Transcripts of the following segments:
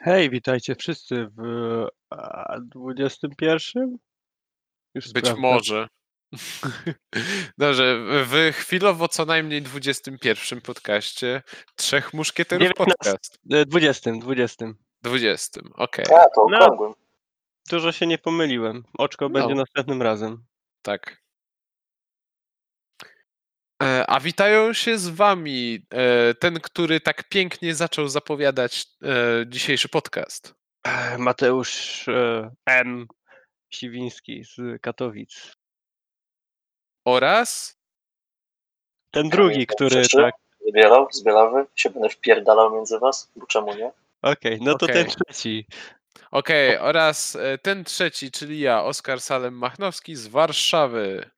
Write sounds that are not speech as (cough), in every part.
Hej, witajcie wszyscy w a, 21? Już Być sprawdzę. może. (laughs) Dobrze, w chwilowo co najmniej 21 podcaście Trzech Muszkieterów 19. podcast. E, 20, 20. 20, okej, A, to No. okrągłym. Dużo się nie pomyliłem. Oczko będzie No. następnym razem. tak. E, A witają się z wami e, ten, który tak pięknie zaczął zapowiadać e, dzisiejszy podcast. E, Mateusz e, M. Siwiński z Katowic. Oraz Ten drugi, który Krzyczy? tak. Zbierał, z Bielawy, się będę wpierdalał między was, bo czemu nie? Okej, no to Okej. ten trzeci. Okej, oraz e, ten trzeci, czyli ja, Oskar Salem Machnowski z Warszawy.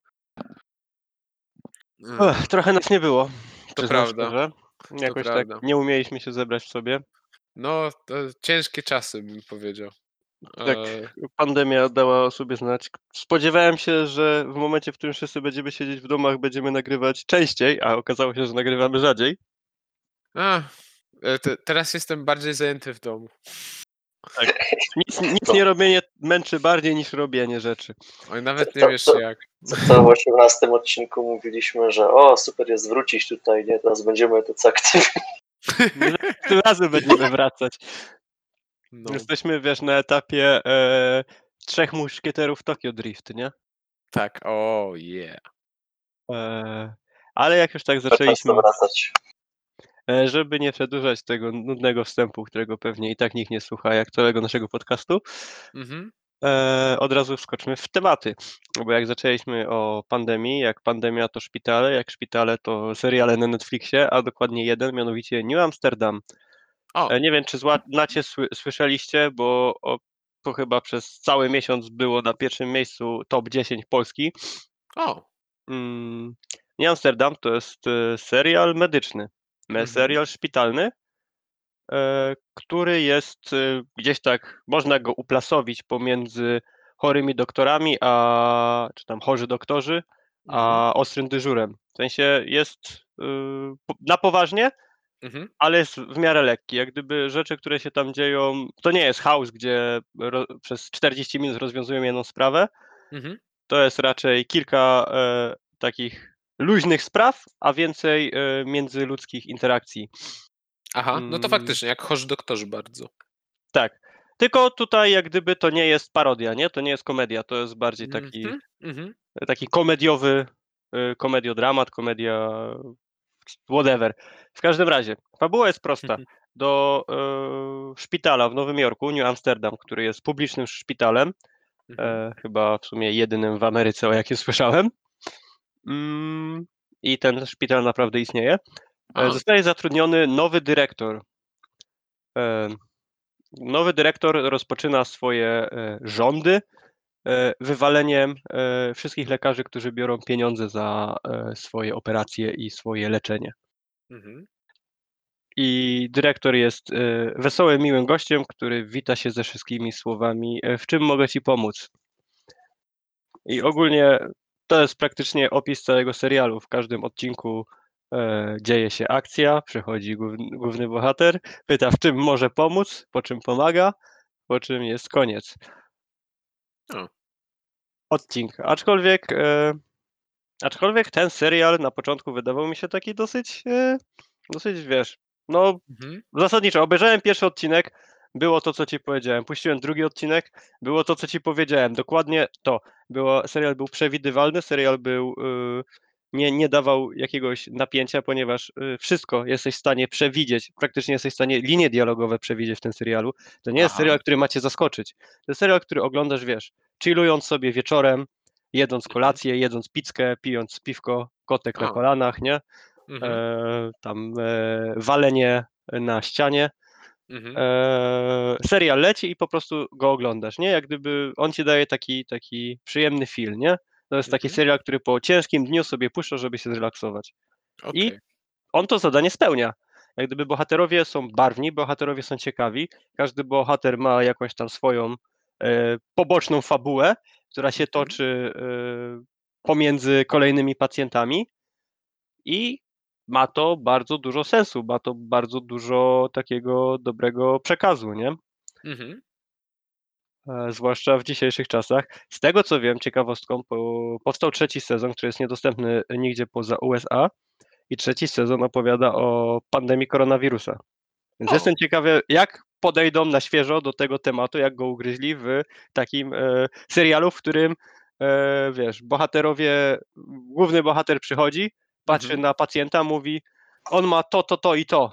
Mm, Ech, trochę nas nie było. To prawda. szczerze. Jakoś prawda. tak nie umieliśmy się zebrać w sobie. No, to ciężkie czasy bym powiedział. Tak. E, Pandemia dała o sobie znać. Spodziewałem się, że w momencie, w którym wszyscy będziemy siedzieć w domach, będziemy nagrywać częściej, a okazało się, że nagrywamy rzadziej. a, e, te, teraz jestem bardziej zajęty w domu. Nic, (laughs) nic nie robienie męczy bardziej niż robienie rzeczy. Oj, nawet nie To- wiesz to- jak. Co, co w 18 odcinku mówiliśmy, że o, super jest wrócić tutaj, nie? Teraz będziemy tacy aktywni. (laughs) Tym razem będziemy wracać. No, Jesteśmy, wiesz, na etapie e, trzech muszkieterów Tokyo Drift, nie? tak, o yeah. E, ale jak już tak zaczęliśmy, wracać. E, żeby nie przedłużać tego nudnego wstępu, którego pewnie i tak nikt nie słucha, jak całego naszego podcastu, Mhm. e, od razu wskoczmy w tematy. Bo jak zaczęliśmy o pandemii, jak pandemia to szpitale, jak szpitale to seriale na Netflixie, a dokładnie jeden, mianowicie New Amsterdam. O, E, Nie wiem, czy znacie, sły- słyszeliście, bo o, to chyba przez cały miesiąc było na pierwszym miejscu top 10 Polski. o, Mm, Nie Amsterdam to jest serial medyczny, me-. Serial szpitalny, e, który jest e, gdzieś tak, można go uplasowić pomiędzy chorymi doktorami, a czy tam chorzy doktorzy, mhm. a ostrym dyżurem. W sensie jest po- na poważnie, Mhm. ale jest w miarę lekki. Jak gdyby rzeczy, które się tam dzieją, to nie jest chaos, gdzie ro, przez 40 minut rozwiązują jedną sprawę. Mhm. To jest raczej kilka e, takich luźnych spraw, a więcej e, międzyludzkich interakcji. Aha, no to Mm. faktycznie, jak chorzy doktorzy bardzo. Tak. Tylko tutaj jak gdyby to nie jest parodia, nie? To nie jest komedia, to jest bardziej taki, Mhm. Mhm. taki komediowy, y, komediodramat, komedia whatever. W każdym razie, fabuła jest prosta. Mhm. Do y, szpitala w Nowym Jorku, New Amsterdam, który jest publicznym szpitalem, Mhm. e, chyba w sumie jedynym w Ameryce, o jakim słyszałem. Mm, I ten szpital naprawdę istnieje. A. E, Zostaje zatrudniony nowy dyrektor. E, Nowy dyrektor rozpoczyna swoje e, rządy wywaleniem wszystkich lekarzy, którzy biorą pieniądze za swoje operacje i swoje leczenie. Mhm. I dyrektor jest wesołym, miłym gościem, który wita się ze wszystkimi słowami: W czym mogę ci pomóc? I ogólnie to jest praktycznie opis całego serialu. W każdym odcinku e, dzieje się akcja, przychodzi główny, główny bohater, pyta, w czym może pomóc, po czym pomaga, po czym jest koniec. O. Odcinka. Aczkolwiek, e, aczkolwiek ten serial na początku wydawał mi się taki dosyć, e, dosyć wiesz, no Mhm. Zasadniczo, obejrzałem pierwszy odcinek, było to, co ci powiedziałem. Puściłem drugi odcinek, było to, co ci powiedziałem. Dokładnie to. Było, serial był przewidywalny, serial był. y, nie, nie dawał jakiegoś napięcia, ponieważ y, wszystko jesteś w stanie przewidzieć. Praktycznie jesteś w stanie linie dialogowe przewidzieć w tym serialu. To nie jest Aha. serial, który ma cię zaskoczyć. To jest serial, który oglądasz, wiesz, chillując sobie wieczorem, jedząc kolację, jedząc pizzkę, pijąc piwko, kotek na O. kolanach, nie? Mhm. e, tam e, walenie na ścianie. Mhm. E, serial leci i po prostu go oglądasz, nie? Jak gdyby on ci daje taki, taki przyjemny film, nie? To jest taki Mhm. serial, który po ciężkim dniu sobie puszcza, żeby się zrelaksować. Okej. On to zadanie spełnia. Jak gdyby bohaterowie są barwni, bohaterowie są ciekawi, każdy bohater ma jakąś tam swoją e, poboczną fabułę, która się Mhm. toczy e, pomiędzy kolejnymi pacjentami i ma to bardzo dużo sensu, ma to bardzo dużo takiego dobrego przekazu, nie? Mhm. e, zwłaszcza w dzisiejszych czasach. Z tego co wiem, ciekawostką, po, powstał trzeci sezon, który jest niedostępny nigdzie poza USA i trzeci sezon opowiada o pandemii koronawirusa. Więc O. jestem ciekawy, jak podejdą na świeżo do tego tematu, jak go ugryźli w takim e, serialu, w którym e, wiesz, bohaterowie, główny bohater przychodzi, patrzy Mhm. na pacjenta, mówi, on ma to, to, to i to.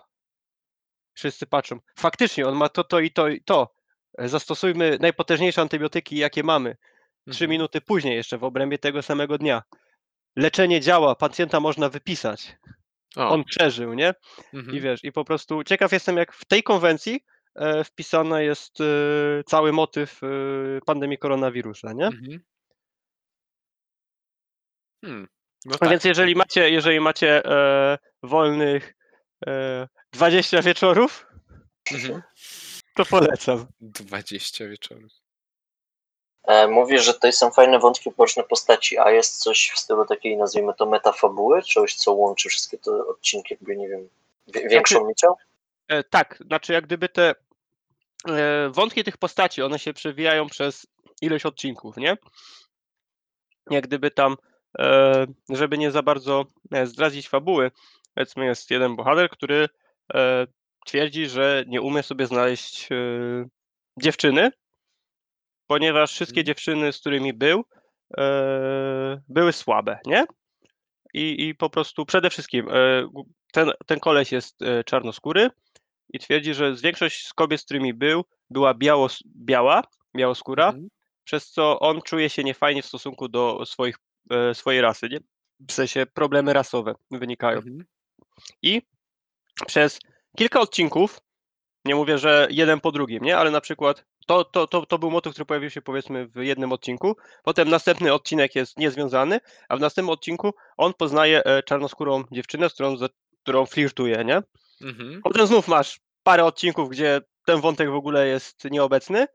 Wszyscy patrzą. Faktycznie, on ma to, to i to i to. Zastosujmy najpotężniejsze antybiotyki, jakie mamy. Trzy Mhm. minuty później, jeszcze w obrębie tego samego dnia. Leczenie działa, pacjenta można wypisać. O, On przeżył, nie? I mhm. wiesz, i po prostu ciekaw jestem, jak w tej konwencji e, wpisany jest e, cały motyw e, pandemii koronawirusa, nie? Mhm. Hmm. No A tak. Więc jeżeli macie, jeżeli macie e, wolnych e, 20 wieczorów, Mhm. to polecam. 20 wieczorów. E, Mówisz, że tutaj są fajne wątki boczne postaci, a jest coś w stylu takiej, nazwijmy to, metafabuły? Czegoś, co łączy wszystkie te odcinki, jakby, nie wiem, wie- większą nicią? E, tak, znaczy jak gdyby te e, wątki tych postaci, one się przewijają przez ileś odcinków, nie? Jak gdyby tam, e, żeby nie za bardzo e, zdradzić fabuły, powiedzmy jest jeden bohater, który e, twierdzi, że nie umie sobie znaleźć e, dziewczyny, ponieważ wszystkie Mhm. dziewczyny, z którymi był, e, były słabe, nie? I, I po prostu przede wszystkim e, ten, ten koleś jest e, czarnoskóry i twierdzi, że z większość z kobiet, z którymi był, była biało, biała, białoskóra, Mhm. przez co on czuje się niefajnie w stosunku do swoich, e, swojej rasy, nie? W sensie problemy rasowe wynikają. Mhm. I przez kilka odcinków, nie mówię, że jeden po drugim, nie? Ale na przykład to, to, to, to był motyw, który pojawił się powiedzmy w jednym odcinku, potem następny odcinek jest niezwiązany, a w następnym odcinku on poznaje e, czarnoskórą dziewczynę, z którą, z którą flirtuje, nie? Mhm. Potem znów masz parę odcinków, gdzie ten wątek w ogóle jest nieobecny,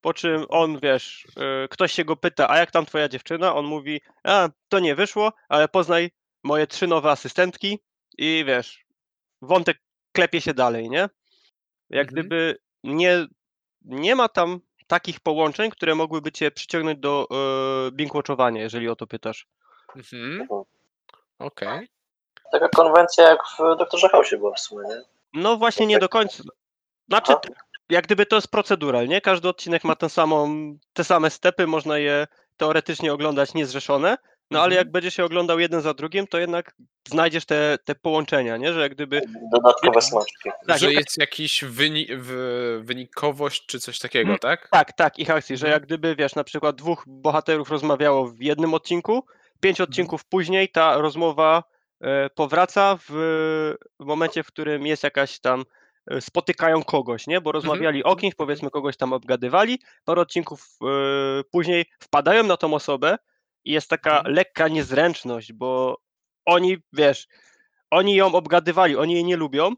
po czym on, wiesz, y, ktoś się go pyta, a jak tam twoja dziewczyna? On mówi, a to nie wyszło, ale poznaj moje trzy nowe asystentki i wiesz, wątek klepie się dalej, nie? Jak Mhm. gdyby nie, nie ma tam takich połączeń, które mogłyby cię przyciągnąć do y, binge-watchowania, jeżeli o to pytasz. Mhm. Mhm. Okej. Taka konwencja jak w Doktorze House'ie była w sumie, nie? No właśnie nie do końca. Znaczy, Aha. Jak gdyby to jest procedural, nie? Każdy odcinek ma tę samą, te same stepy, można je teoretycznie oglądać niezrzeszone, no ale Mhm. jak będziesz się oglądał jeden za drugim, to jednak znajdziesz te, te połączenia, nie? Że jak gdyby, Dodatkowe smaczki. Tak, że jak- jest jakiś wyni w, wynikowość czy coś takiego, Mm. tak? tak, tak, ich akcji, że Mhm. jak gdyby, wiesz, na przykład dwóch bohaterów rozmawiało w jednym odcinku, pięć Mhm. odcinków później ta rozmowa e, powraca w, w momencie, w którym jest jakaś tam, spotykają kogoś, nie? Bo rozmawiali o mhm, kimś, mhm. powiedzmy kogoś tam obgadywali, parę odcinków e, później wpadają na tą osobę i jest taka Mhm. lekka niezręczność, bo oni, wiesz, oni ją obgadywali, oni jej nie lubią,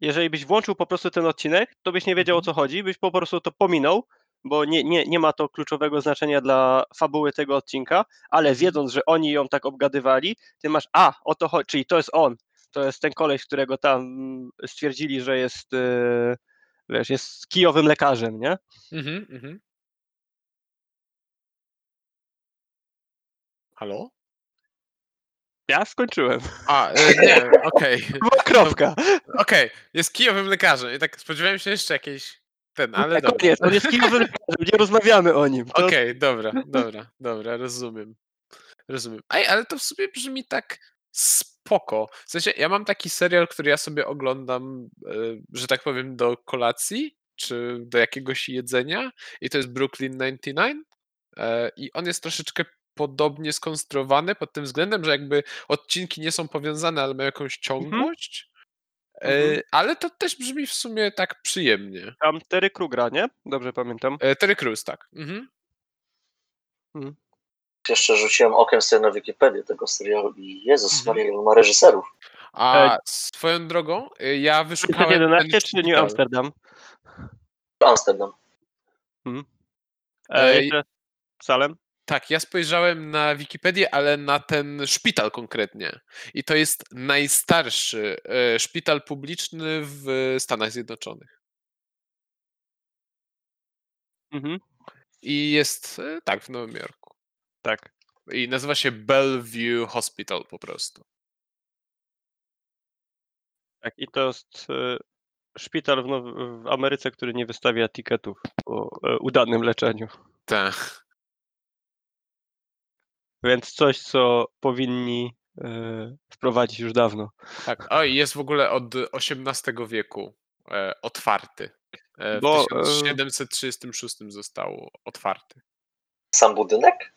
jeżeli byś włączył po prostu ten odcinek, to byś nie wiedział o Mhm. co chodzi, byś po prostu to pominął, bo nie, nie, nie ma to kluczowego znaczenia dla fabuły tego odcinka, ale Mhm. wiedząc, że oni ją tak obgadywali, ty masz, a, o to chodzi, czyli to jest on, to jest ten koleś, którego tam stwierdzili, że jest, e, wiesz, jest kijowym lekarzem, nie? Mhm, mhm. Halo? Ja skończyłem. A, e, nie, (laughs) okej. Była kropka. Okej, jest kijowym lekarzem i tak spodziewałem się jeszcze jakiejś ten, ale Nie, dobra. on jest kijowym lekarzem, nie rozmawiamy o nim. To, Okej, dobra, dobra, dobra, rozumiem. Rozumiem. Ej, ale to w sumie brzmi tak spoko. W sensie, ja mam taki serial, który ja sobie oglądam, e, że tak powiem, do kolacji, czy do jakiegoś jedzenia i to jest Brooklyn 99 e, i on jest troszeczkę podobnie skonstruowany pod tym względem, że jakby odcinki nie są powiązane, ale mają jakąś ciągłość, e, Mhm. ale to też brzmi w sumie tak przyjemnie. Tam Terry Krugera, nie? Dobrze pamiętam. Terry Crews, tak. Mhm. Jeszcze rzuciłem okiem sobie na Wikipedię tego serialu i Jezus Mhm. Maria, ma reżyserów. A swoją drogą, e, ja wyszukałem... ten 511 czy New. Amsterdam? Amsterdam. E, Ej. jeszcze Salem? Tak, ja spojrzałem na Wikipedię, ale na ten szpital konkretnie. I to jest najstarszy e, szpital publiczny w Stanach Zjednoczonych. Mhm. I jest, e, tak, w Nowym Jorku. Tak. I nazywa się Bellevue Hospital po prostu. Tak, i to jest e, szpital w, Now- w Ameryce, który nie wystawia tiketów o e, udanym leczeniu. Tak. Więc coś, co powinni e, wprowadzić już dawno. Tak. O, i jest w ogóle od XVIII wieku e, otwarty. E, w Bo, e, 1736 został otwarty. Sam budynek?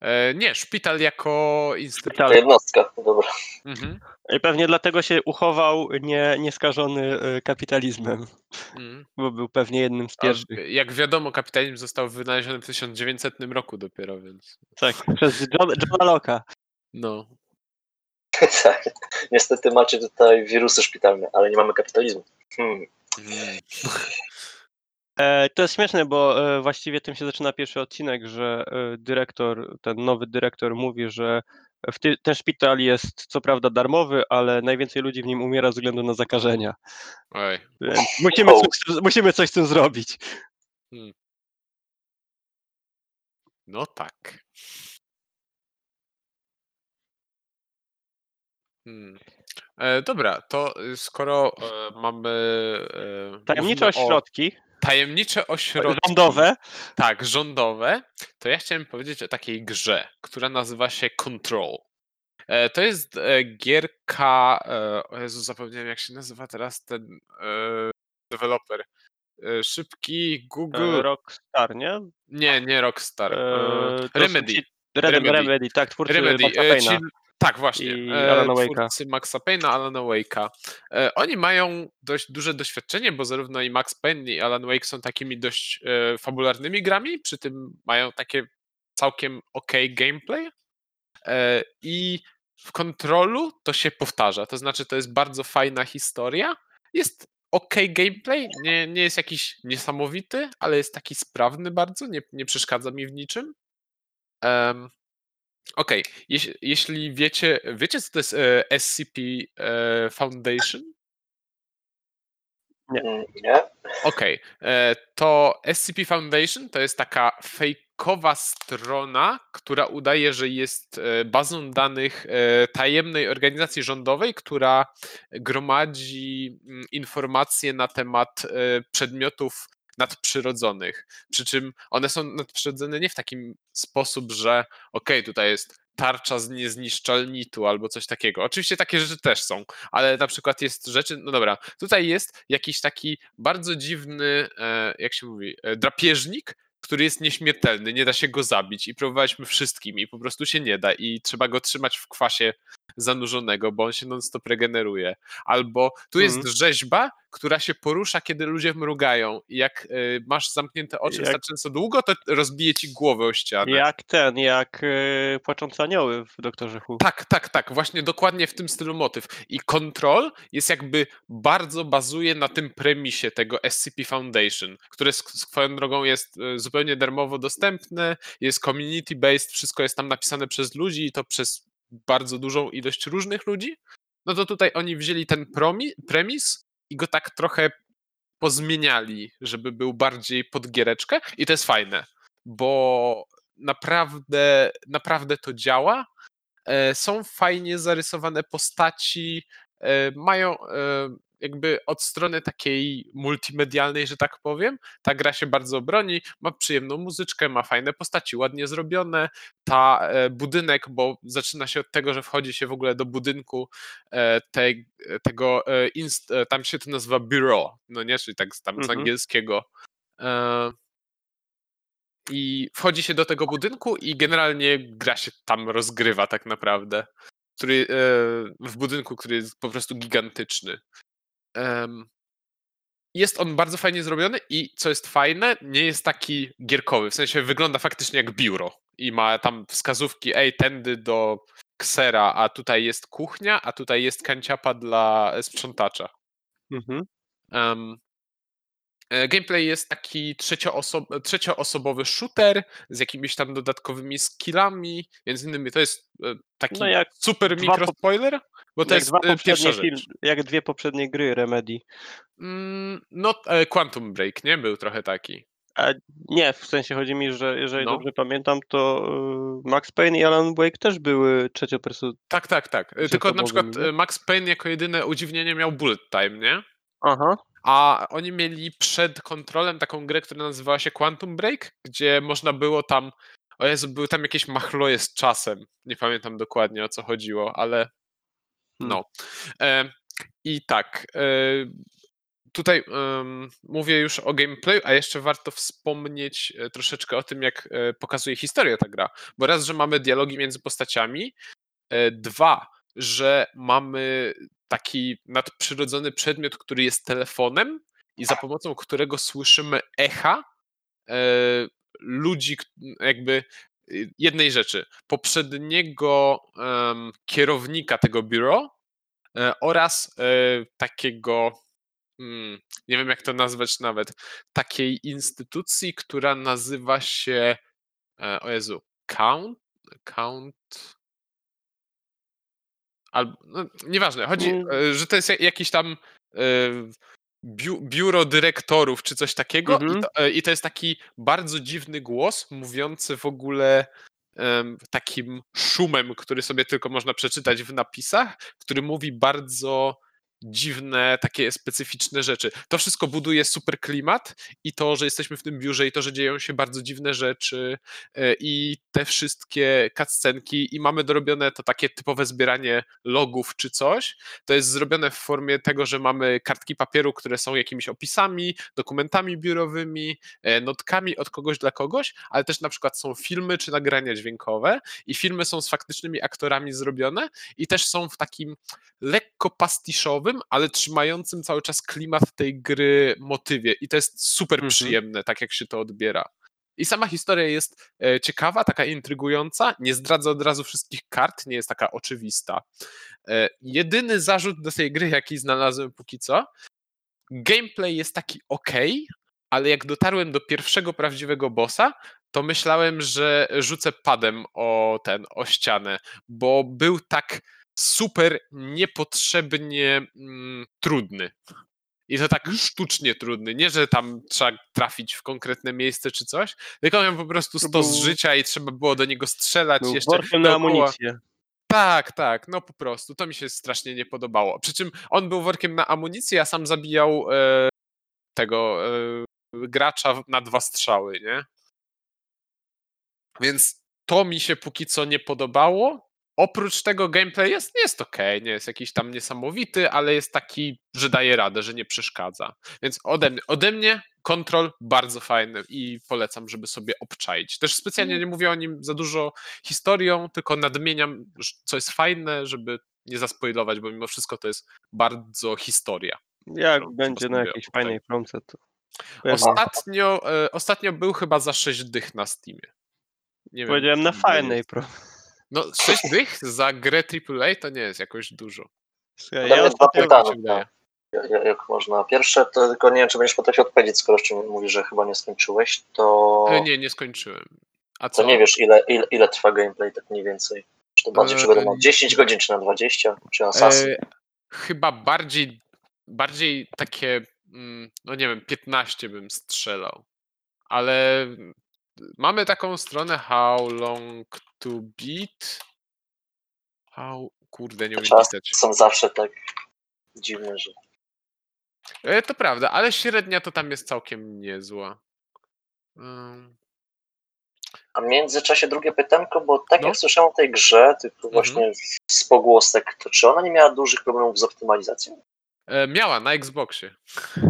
E, nie, szpital jako. Szpital. To jednostka, dobra. Mhm. I pewnie dlatego się uchował nie, nieskażony e, kapitalizmem, Mhm. bo był pewnie jednym z A pierwszych. jak wiadomo, kapitalizm został wynaleziony w 1900 roku dopiero, więc Tak, przez John, Johna Locke'a. no. (laughs) tak. Niestety macie tutaj wirusy szpitalne, ale nie mamy kapitalizmu. Hmm. Mhm. E, to jest śmieszne, bo e, właściwie tym się zaczyna pierwszy odcinek, że e, dyrektor, ten nowy dyrektor mówi, że ty, ten szpital jest co prawda darmowy, ale najwięcej ludzi w nim umiera ze względu na zakażenia. Oj. Więc musimy, coś, musimy coś z tym zrobić. No tak. Hmm. E, dobra, to y, skoro e, mamy. E, Tajemnicze mówimy o- ośrodki Tajemnicze ośrodki. rządowe. Tak, rządowe. To ja chciałem powiedzieć o takiej grze, która nazywa się Control. E, to jest e, gierka. E, o Jezu, zapomniałem jak się nazywa teraz ten deweloper. Szybki Google. Rockstar, nie? Nie, nie Rockstar. Remedy. Remedy. Remedy. Tak, twórcy Remedy, ci, tak, właśnie. i e, Alana Wake'a. Maxa Payne'a, Alana Wake'a. E, oni mają dość duże doświadczenie, bo zarówno i Max Payne i Alan Wake są takimi dość e, fabularnymi grami, przy tym mają takie całkiem ok gameplay. I w kontrolu to się powtarza. To znaczy, to jest bardzo fajna historia. Jest ok gameplay, nie, nie jest jakiś niesamowity, ale jest taki sprawny bardzo, nie, nie przeszkadza mi w niczym. Okej, jeś, jeśli wiecie, wiecie co to jest e, SCP e, Foundation? Mm, Nie? Okej, e, to SCP Foundation to jest taka fejkowa strona, która udaje, że jest e, bazą danych e, tajemnej organizacji rządowej, która gromadzi mm, informacje na temat e, przedmiotów nadprzyrodzonych. Przy czym one są nadprzyrodzone nie w takim sposób, że okej, tutaj jest tarcza z niezniszczalnitu albo coś takiego. Oczywiście takie rzeczy też są, ale na przykład jest rzeczy, no dobra, tutaj jest jakiś taki bardzo dziwny, e, jak się mówi, e, drapieżnik, który jest nieśmiertelny, nie da się go zabić i próbowaliśmy wszystkim i po prostu się nie da i trzeba go trzymać w kwasie zanurzonego, bo on się non-stop regeneruje. Albo tu jest Mhm. rzeźba, która się porusza, kiedy ludzie mrugają i jak e, masz zamknięte oczy Jak- wystarczająco długo, to rozbije ci głowę o ścianę. Jak ten, jak e, Płaczące Anioły w Doktorze Who. Tak, tak, tak, właśnie dokładnie w tym stylu motyw. I Control jest jakby bardzo bazuje na tym premisie tego SCP Foundation, które swoją drogą jest e, zupełnie darmowo dostępne, jest community based, wszystko jest tam napisane przez ludzi i to przez bardzo dużą ilość różnych ludzi. No to tutaj oni wzięli ten promi- premis i go tak trochę pozmieniali, żeby był bardziej pod giereczkę. I to jest fajne, bo naprawdę, naprawdę to działa. E, są fajnie zarysowane postaci, e, mają e, jakby od strony takiej multimedialnej, że tak powiem, ta gra się bardzo broni, ma przyjemną muzyczkę, ma fajne postaci, ładnie zrobione, ta e, budynek, bo zaczyna się od tego, że wchodzi się w ogóle do budynku e, te, tego, e, e, tam się to nazywa bureau, no nie, czyli tak z- tam z Mhm. angielskiego. I wchodzi się do tego budynku i generalnie gra się tam rozgrywa tak naprawdę. Który, w budynku, który jest po prostu gigantyczny. Jest on bardzo fajnie zrobiony i co jest fajne, nie jest taki gierkowy. W sensie wygląda faktycznie jak biuro i ma tam wskazówki, ej, tędy do ksera, a tutaj jest kuchnia, a tutaj jest kanciapa dla sprzątacza. Mhm. E, Gameplay jest taki trzecioosob- trzecioosobowy shooter z jakimiś tam dodatkowymi skillami, między innymi to jest e, taki No super mikro spoiler, bo to jak, jest dwa e, pierwsza poprzednie film, jak dwie poprzednie gry Remedy. Mm, No, e, Quantum Break, nie? Był trochę taki. A nie, w sensie chodzi mi, że jeżeli No. dobrze pamiętam, to y, Max Payne i Alan Wake też były trzeciopersonowe. Tak, tak, tak. Się Tylko na przykład e, Max Payne jako jedyne udziwnienie miał bullet time, nie? Aha. A oni mieli przed kontrolem taką grę, która nazywała się Quantum Break, gdzie można było tam. O Jezu, były tam jakieś machloje z czasem. Nie pamiętam dokładnie o co chodziło, ale. No. E, I tak. E, tutaj mówię już o gameplayu, a jeszcze warto wspomnieć e, troszeczkę o tym, jak pokazuje historię ta gra. Bo raz, że mamy dialogi między postaciami, dwa, że mamy taki nadprzyrodzony przedmiot, który jest telefonem i za pomocą którego słyszymy echa ludzi, jakby jednej rzeczy. Poprzedniego em, kierownika tego biuro e, oraz e, takiego, mm, nie wiem jak to nazwać nawet, takiej instytucji, która nazywa się, e, o Jezu, Count? Count? Albo, no, nieważne, chodzi, Mm. że to jest ja- jakiś tam biu, biuro dyrektorów czy coś takiego Mhm. i, to, e, i to jest taki bardzo dziwny głos mówiący w ogóle em, takim szumem, który sobie tylko można przeczytać w napisach, który mówi bardzo dziwne, takie specyficzne rzeczy. To wszystko buduje super klimat i to, że jesteśmy w tym biurze i to, że dzieją się bardzo dziwne rzeczy e, i te wszystkie cutscenki i mamy dorobione to takie typowe zbieranie logów czy coś, to jest zrobione w formie tego, że mamy kartki papieru, które są jakimiś opisami, dokumentami biurowymi, e, notkami od kogoś dla kogoś, ale też na przykład są filmy czy nagrania dźwiękowe i filmy są z faktycznymi aktorami zrobione i też są w takim lekko pastiszowym, ale trzymającym cały czas klimat tej gry motywie i to jest super Mhm. przyjemne, tak jak się to odbiera. I sama historia jest e, ciekawa, taka intrygująca, nie zdradza od razu wszystkich kart, nie jest taka oczywista. E, jedyny zarzut do tej gry, jaki znalazłem póki co, gameplay jest taki ok, ale jak dotarłem do pierwszego prawdziwego bossa, to myślałem, że rzucę padem o ten, o ścianę, bo był tak super niepotrzebnie mm, trudny. I to tak sztucznie trudny. Nie, że tam trzeba trafić w konkretne miejsce czy coś, tylko miał po prostu To 100 z był- życia i trzeba było do niego strzelać Był jeszcze workiem na dookoła. amunicję. Tak, tak, no po prostu. To mi się strasznie nie podobało. Przy czym on był workiem na amunicję, a sam zabijał e, tego e, gracza na dwa strzały, nie? Więc to mi się póki co nie podobało. Oprócz tego gameplay jest, jest ok, nie jest jakiś tam niesamowity, ale jest taki, że daje radę, że nie przeszkadza. Więc ode mnie, ode mnie kontrol bardzo fajny i polecam, żeby sobie obczaić. Też specjalnie nie mówię o nim za dużo historią, tylko nadmieniam, co jest fajne, żeby nie zaspoilować, bo mimo wszystko to jest bardzo historia. Jak Trzeba będzie na jakiejś fajnej promce, to... Ostatnio, e, ostatnio był chyba za 6 dych na Steamie. Nie wiem, Powiedziałem na ile fajnej promce. No 6 dych za grę AAA to nie jest jakoś dużo. Słuchaj, Ja dwa pytania. ja- Jak można? Pierwsze, to tylko nie wiem, czy będziesz potrafił odpowiedzieć, skoro jeszcze mówisz, że chyba nie skończyłeś, to, E, Nie, nie skończyłem. A to co? nie wiesz, ile, ile, ile trwa gameplay, tak mniej więcej. Czy to bardziej, Eee, będą na 10 godzin, czy na 20, czy na Assassin? E, chyba bardziej, bardziej takie, mm, no nie wiem, 15 bym strzelał. Ale mamy taką stronę How long to beat. How, kurde, nie umiem pisać. są zawsze tak dziwne, że... E, To prawda, ale średnia to tam jest całkiem niezła. Ym, A w międzyczasie drugie pytanko, bo tak No. jak słyszałem o tej grze, tylko właśnie z pogłosek, to czy ona nie miała dużych problemów z optymalizacją? E, Miała na Xboxie.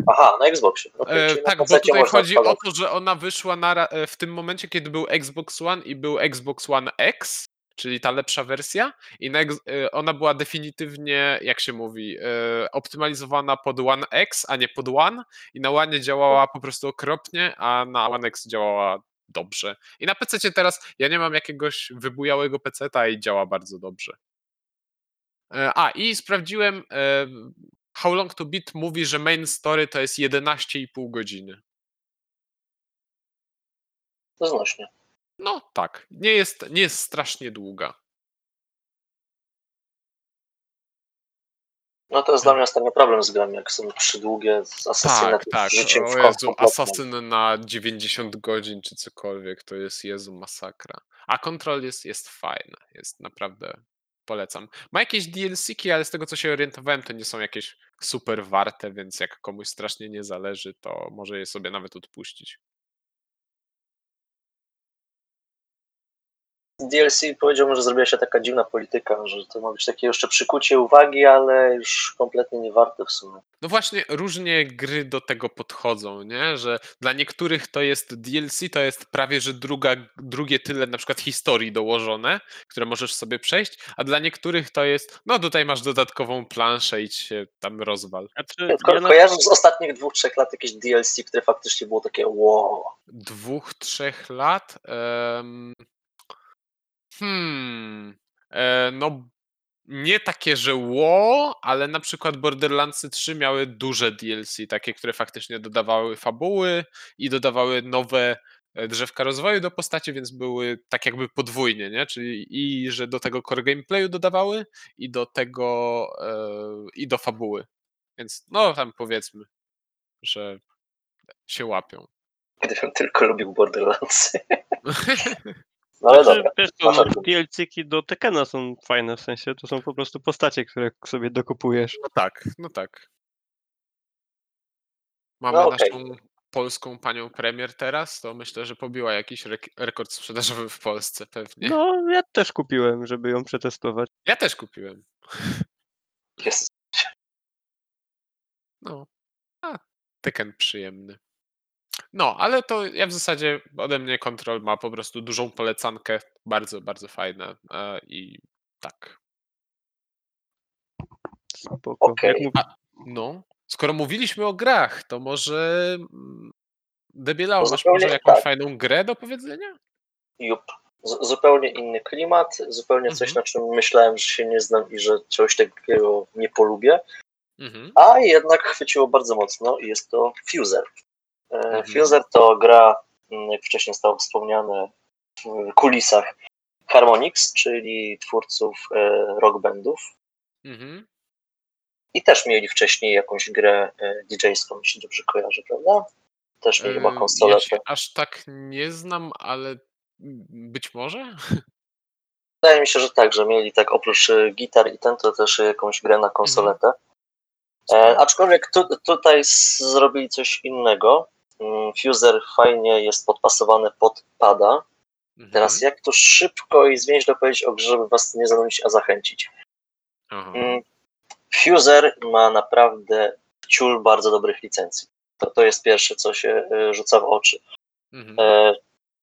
Aha, na Xboxie. Okay, E, czyli na tak, bo PC tutaj chodzi o to, że ona wyszła na, e, w tym momencie, kiedy był Xbox One i był Xbox One X, czyli ta lepsza wersja, i na, e, ona była definitywnie, jak się mówi, optymalizowana pod One X, a nie pod One, i na One działała po prostu okropnie, a na One X działała dobrze. I na PC teraz ja nie mam jakiegoś wybujałego PC-ta i działa bardzo dobrze. A, i sprawdziłem, How Long to Beat mówi, że main story to jest 11,5 godziny. To znośnie. No tak, nie jest, nie jest strasznie długa. No to jest dla mnie ostatnio problem z grami, jak są przydługie, asasyny Tak, tak. życiem O w Jezu. Asasyn na 90 godzin czy cokolwiek, to jest Jezu masakra. A Control jest, jest fajne, jest naprawdę polecam. Ma jakieś DLC-ki, ale z tego co się orientowałem, to nie są jakieś super warte, więc jak komuś strasznie nie zależy, to może je sobie nawet odpuścić. Z DLC powiedziałbym, że zrobiła się taka dziwna polityka, że to ma być takie jeszcze przykucie uwagi, ale już kompletnie nie warte w sumie. No właśnie, różnie gry do tego podchodzą, nie? Że dla niektórych to jest DLC, to jest prawie że druga, drugie tyle na przykład historii dołożone, które możesz sobie przejść, a dla niektórych to jest, no tutaj masz dodatkową planszę i ci się tam rozwal. Znaczy, Ko- ja na, Kojarzysz z ostatnich dwóch, trzech lat jakieś DLC, które faktycznie było takie wow. Dwóch, trzech lat? em, Hmm. E, no, nie takie, że ło, ale na przykład Borderlandsy 3 miały duże DLC, takie, które faktycznie dodawały fabuły i dodawały nowe e, drzewka rozwoju do postaci, więc były tak jakby podwójnie, nie? Czyli i że do tego core gameplayu dodawały i do tego e, i do fabuły. Więc no tam powiedzmy, że się łapią. Gdybym tylko lubił Borderlands. (laughs) No ale znaczy, dobra. wiesz no. DLC-ki do Tekena są fajne, w sensie to są po prostu postacie, które sobie dokupujesz. No tak, no tak. Mamy No okej. naszą polską panią premier teraz, to myślę, że pobiła jakiś rek- rekord sprzedażowy w Polsce pewnie. No, ja też kupiłem, żeby ją przetestować. Ja też kupiłem. Jest. No. A, Tekken przyjemny. No, ale to ja w zasadzie ode mnie Control ma po prostu dużą polecankę. Bardzo, bardzo fajne. e, I tak. Spoko. Okej. Jak mów... No. Skoro mówiliśmy o grach, to może mm, Debielał, To masz zupełnie może jakąś tak. fajną grę do powiedzenia? Jup. Z- zupełnie inny klimat, zupełnie coś, Mhm. na czym myślałem, że się nie znam i że czegoś takiego nie polubię, Mhm. a jednak chwyciło bardzo mocno i jest to Fuser. E, Mhm. Fuser to gra, mm, jak wcześniej zostało wspomniane, w kulisach Harmonix, czyli twórców e, rock bandów. Mhm. I też mieli wcześniej jakąś grę DJ-ską, jeśli dobrze kojarzę, prawda? Też mieli chyba konsolę. Ja się aż tak nie znam, ale być może? Wydaje mi się, że tak, że mieli tak oprócz e, gitar i ten, to też jakąś grę na konsoletę. E, aczkolwiek tu, tutaj zrobili coś innego. Fuser fajnie jest podpasowany pod pada. Mhm. Teraz jak to szybko i zwięźle powiedzieć o grze, żeby was nie zanudzić, a zachęcić. Mm, Fuser ma naprawdę ciul bardzo dobrych licencji. To, to jest pierwsze, co się e, rzuca w oczy. Mhm. E,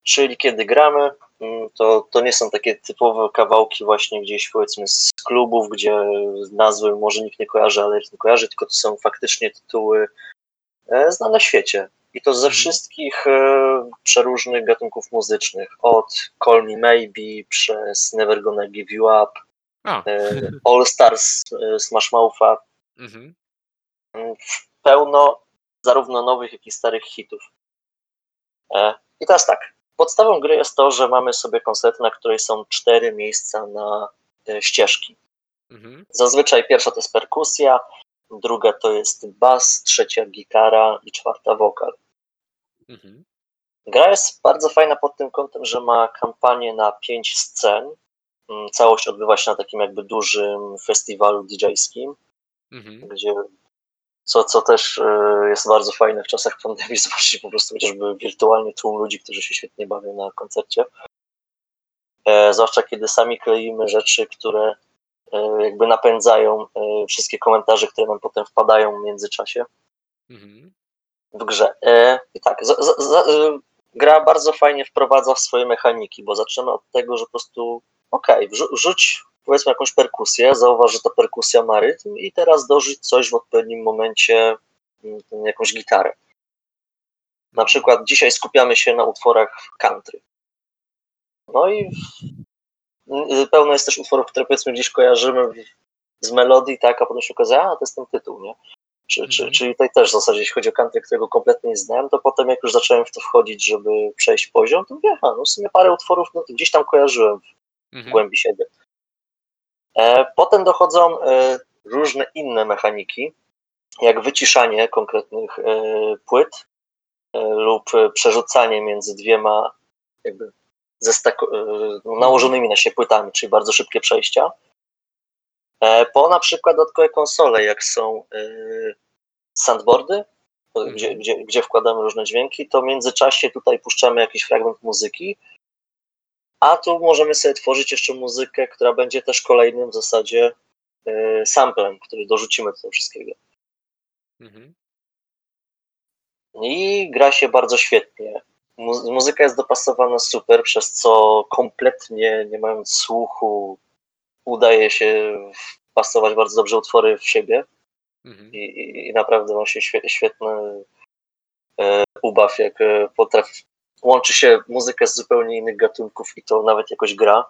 czyli kiedy gramy, mm, to, to nie są takie typowe kawałki właśnie gdzieś powiedzmy z klubów, gdzie nazwy może nikt nie kojarzy, ale rytm kojarzy, tylko to są faktycznie tytuły e, znane w świecie. I to ze wszystkich e, przeróżnych gatunków muzycznych. Od Call Me Maybe przez Never Gonna Give You Up, A. e, All Stars e, Smash Moutha, Mhm. pełno zarówno nowych, jak i starych hitów. I teraz tak, podstawą gry jest to, że mamy sobie konsoletę, na której są cztery miejsca na ścieżki. Mhm. Zazwyczaj pierwsza to jest perkusja, druga to jest bas, trzecia gitara i czwarta wokal. Mhm. Gra jest bardzo fajna pod tym kątem, że ma kampanię na pięć scen. Mm, Całość odbywa się na takim jakby dużym festiwalu DJ-skim. Mhm. gdzie co, co też e, jest bardzo fajne w czasach pandemii, (laughs) zobaczyć po prostu chociażby wirtualnie tłum ludzi, którzy się świetnie bawią na koncercie. E, zwłaszcza kiedy sami kleimy rzeczy, które e, jakby napędzają wszystkie komentarze, które nam potem wpadają w międzyczasie Mhm. W grze. E, I tak, e, gra bardzo fajnie wprowadza w swoje mechaniki, bo zaczynamy od tego, że po prostu okej, wrzu- wrzuć powiedzmy jakąś perkusję, zauważ, że ta perkusja ma rytm i teraz dorzuć coś w odpowiednim momencie, mm, jakąś gitarę. Na przykład dzisiaj skupiamy się na utworach country. No i w- pełno jest też utworów, które powiedzmy gdzieś kojarzymy z melodii, tak, a potem się okazuje, a to jest ten tytuł, nie? Czy, czy, Mhm. czyli tutaj też w zasadzie, jeśli chodzi o country, którego kompletnie nie znałem, to potem jak już zacząłem w to wchodzić, żeby przejść poziom, to mówię, aha, no w sumie parę utworów no, gdzieś tam kojarzyłem w Mhm. głębi siebie. E, potem dochodzą e, różne inne mechaniki, jak wyciszanie konkretnych e, płyt e, lub przerzucanie między dwiema jakby e, no, nałożonymi na siebie płytami, czyli bardzo szybkie przejścia. E, Po na przykład dodatkowe konsole, jak są e, soundboardy, to gdzie, Mhm. gdzie, gdzie wkładamy różne dźwięki, to w międzyczasie tutaj puszczamy jakiś fragment muzyki, a tu możemy sobie tworzyć jeszcze muzykę, która będzie też kolejnym w zasadzie e, samplem, który dorzucimy do tego wszystkiego. Mhm. I gra się bardzo świetnie. Mu- Muzyka jest dopasowana super, przez co kompletnie nie mając słuchu, udaje się wpasować bardzo dobrze utwory w siebie Mhm. i, i, i naprawdę ma się świe- świetny e, ubaw, jak e, potrafi. Łączy się muzykę z zupełnie innych gatunków i to nawet jakoś gra,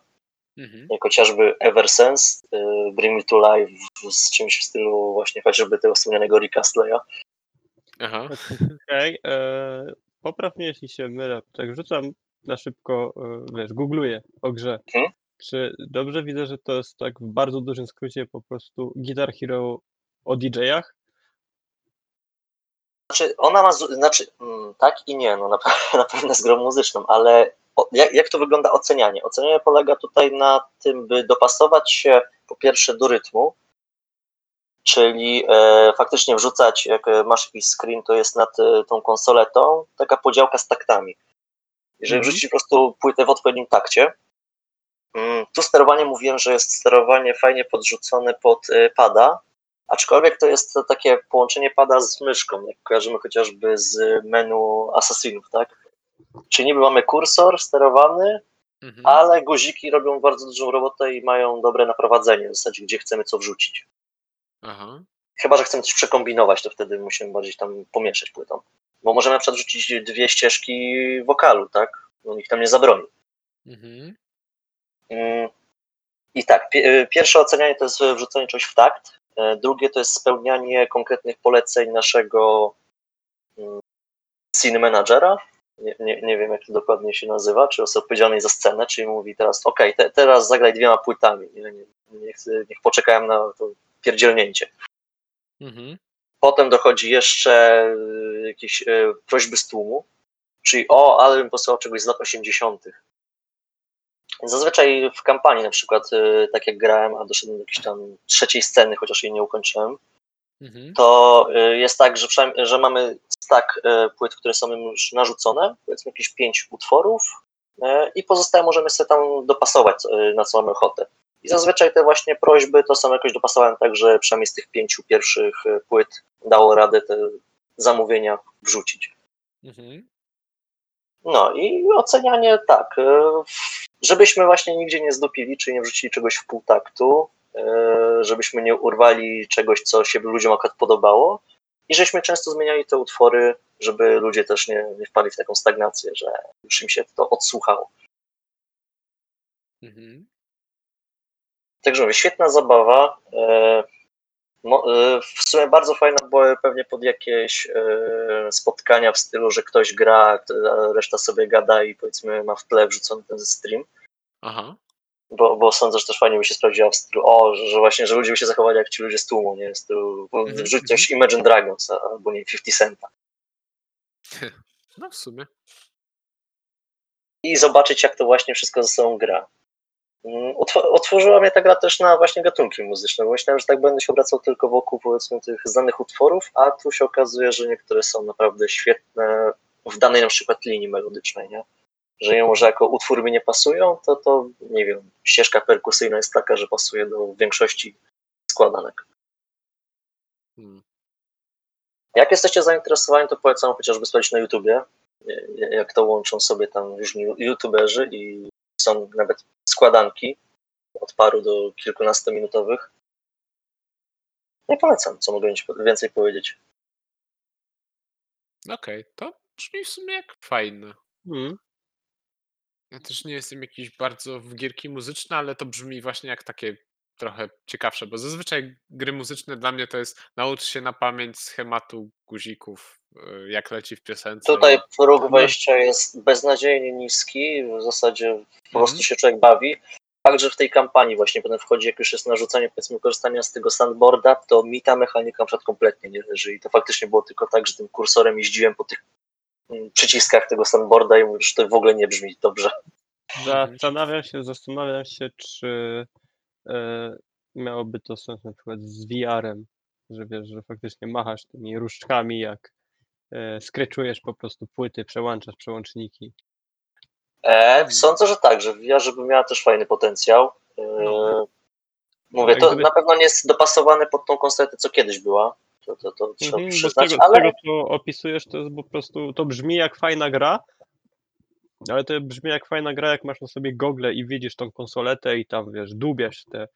Mhm. jak chociażby Eversense, e, Bring Me To Life z czymś w stylu właśnie chociażby tego wspomnianego Ricka Astley'a. Aha. (laughs) Okej, e, popraw mnie, jeśli się mylę. Tak rzucam na szybko, e, wiesz, googluję o grze. Mhm. Czy dobrze widzę, że to jest tak w bardzo dużym skrócie po prostu Guitar Hero o DJ-ach? Znaczy, ona ma, z- znaczy, mm, tak i nie, no na, (laughs) na pewno jest grą muzyczną, ale o, jak, jak to wygląda ocenianie? Ocenianie polega tutaj na tym, by dopasować się po pierwsze do rytmu, czyli e, faktycznie wrzucać, jak e, masz jakiś screen, to jest nad e, tą konsoletą taka podziałka z taktami. Jeżeli Mhm. wrzucić po prostu płytę w odpowiednim takcie, mm, tu sterowanie mówiłem, że jest sterowanie fajnie podrzucone pod e, pada, Aczkolwiek to jest to takie połączenie pada z myszką, jak kojarzymy chociażby z menu Assassinów, tak? Czyli niby mamy kursor sterowany, Mhm. ale guziki robią bardzo dużą robotę i mają dobre naprowadzenie w zasadzie, gdzie chcemy co wrzucić. Aha. Chyba, że chcemy coś przekombinować, to wtedy musimy bardziej tam pomieszać płytą. Bo możemy na przykład wrzucić dwie ścieżki wokalu, tak? No, nikt nam nie zabroni. Mhm. I tak, pie- pierwsze ocenianie to jest wrzucenie czegoś w takt, e, drugie to jest spełnianie konkretnych poleceń naszego mm, scene managera, nie, nie, nie wiem jak to dokładnie się nazywa, czy osoby odpowiedzialnej za scenę, czyli mówi teraz, ok, te, teraz zagraj dwiema płytami, nie, nie, niech, niech poczekałem na to pierdzielnięcie. Mhm. Potem dochodzi jeszcze y, jakieś prośby z tłumu, czyli o, ale bym posłał czegoś z lat 80. Zazwyczaj w kampanii na przykład, y, tak jak grałem, a doszedłem do jakiejś tam trzeciej sceny, chociaż jej nie ukończyłem, Mhm. to y, jest tak, że, że mamy stack y, płyt, które są już narzucone, powiedzmy jakieś pięć utworów i pozostałe możemy sobie tam dopasować, na co mamy ochotę. I zazwyczaj te właśnie prośby to są jakoś dopasowane tak, że przynajmniej z tych pięciu pierwszych płyt dało radę te zamówienia wrzucić. Mhm. No i ocenianie tak, żebyśmy właśnie nigdzie nie zdupili, czyli nie wrzucili czegoś w pół taktu, y, żebyśmy nie urwali czegoś, co się ludziom akurat podobało i żeśmy często zmieniali te utwory, żeby ludzie też nie, nie wpadli w taką stagnację, że już im się to odsłuchało. Mhm. Także mówię, świetna zabawa. E, W sumie bardzo fajna, bo pewnie pod jakieś e, spotkania w stylu, że ktoś gra, a reszta sobie gada i powiedzmy ma w tle wrzucony ten stream. Aha. Bo, bo sądzę, że też fajnie by się sprawdziła w stylu, o, że, że właśnie, że ludzie by się zachowali jak ci ludzie z tłumu, nie? W stylu, Mhm, wrzuć coś Imagine Dragons albo nie 50 Centa. (laughs) No w sumie. I zobaczyć, jak to właśnie wszystko ze sobą gra. Mm, otw- Otworzyła mnie ta gra też na właśnie gatunki muzyczne. bo Myślałem, że tak będę się obracał tylko wokół powiedzmy tych znanych utworów, a tu się okazuje, że niektóre są naprawdę świetne w danej na przykład linii melodycznej, nie? Że mimo, że jako utwór mi nie pasują, to to, nie wiem, ścieżka perkusyjna jest taka, że pasuje do większości składanek. Hmm. Jak jesteście zainteresowani, to polecam chociażby sprawdzić na YouTubie, e, jak to łączą sobie tam różni youtuberzy i są nawet składanki od paru do kilkunastominutowych. Nie polecam, co mogę więcej powiedzieć. Okej, to brzmi w sumie jak fajne. Mhm. Ja też nie jestem jakiś bardzo w gierki muzyczne, ale to brzmi właśnie jak takie trochę ciekawsze, bo zazwyczaj gry muzyczne dla mnie to jest naucz się na pamięć schematu guzików, y, jak leci w piosence. Tutaj i- próg wejścia jest beznadziejnie niski, w zasadzie po prostu Mhm. się człowiek bawi. Także w tej kampanii właśnie potem wchodzi, jak już jest narzucenie powiedzmy korzystania z tego sandboarda, to mi ta mechanika na przykład kompletnie nie leży i to faktycznie było tylko tak, że tym kursorem jeździłem po tych mm, przyciskach tego sandboarda i mówię, że to w ogóle nie brzmi dobrze. Zastanawiam się, zastanawiam się, czy miałoby to sens na przykład z VR-em, że wiesz, że faktycznie machasz tymi różdżkami, jak e, skreczujesz po prostu płyty, przełączasz przełączniki. E, sądzę, że tak, że VR by miała też fajny potencjał. E, No. Mówię, Jak to na pewno nie jest dopasowane pod tą konstantę, co kiedyś była. To, to, to trzeba Mhm, bo z przyznać, tego, z ale tego, co opisujesz, to jest po prostu, to brzmi jak fajna gra, ale to brzmi jak fajna gra, jak masz na sobie gogle i widzisz tą konsoletę i tam, wiesz, dubiesz te,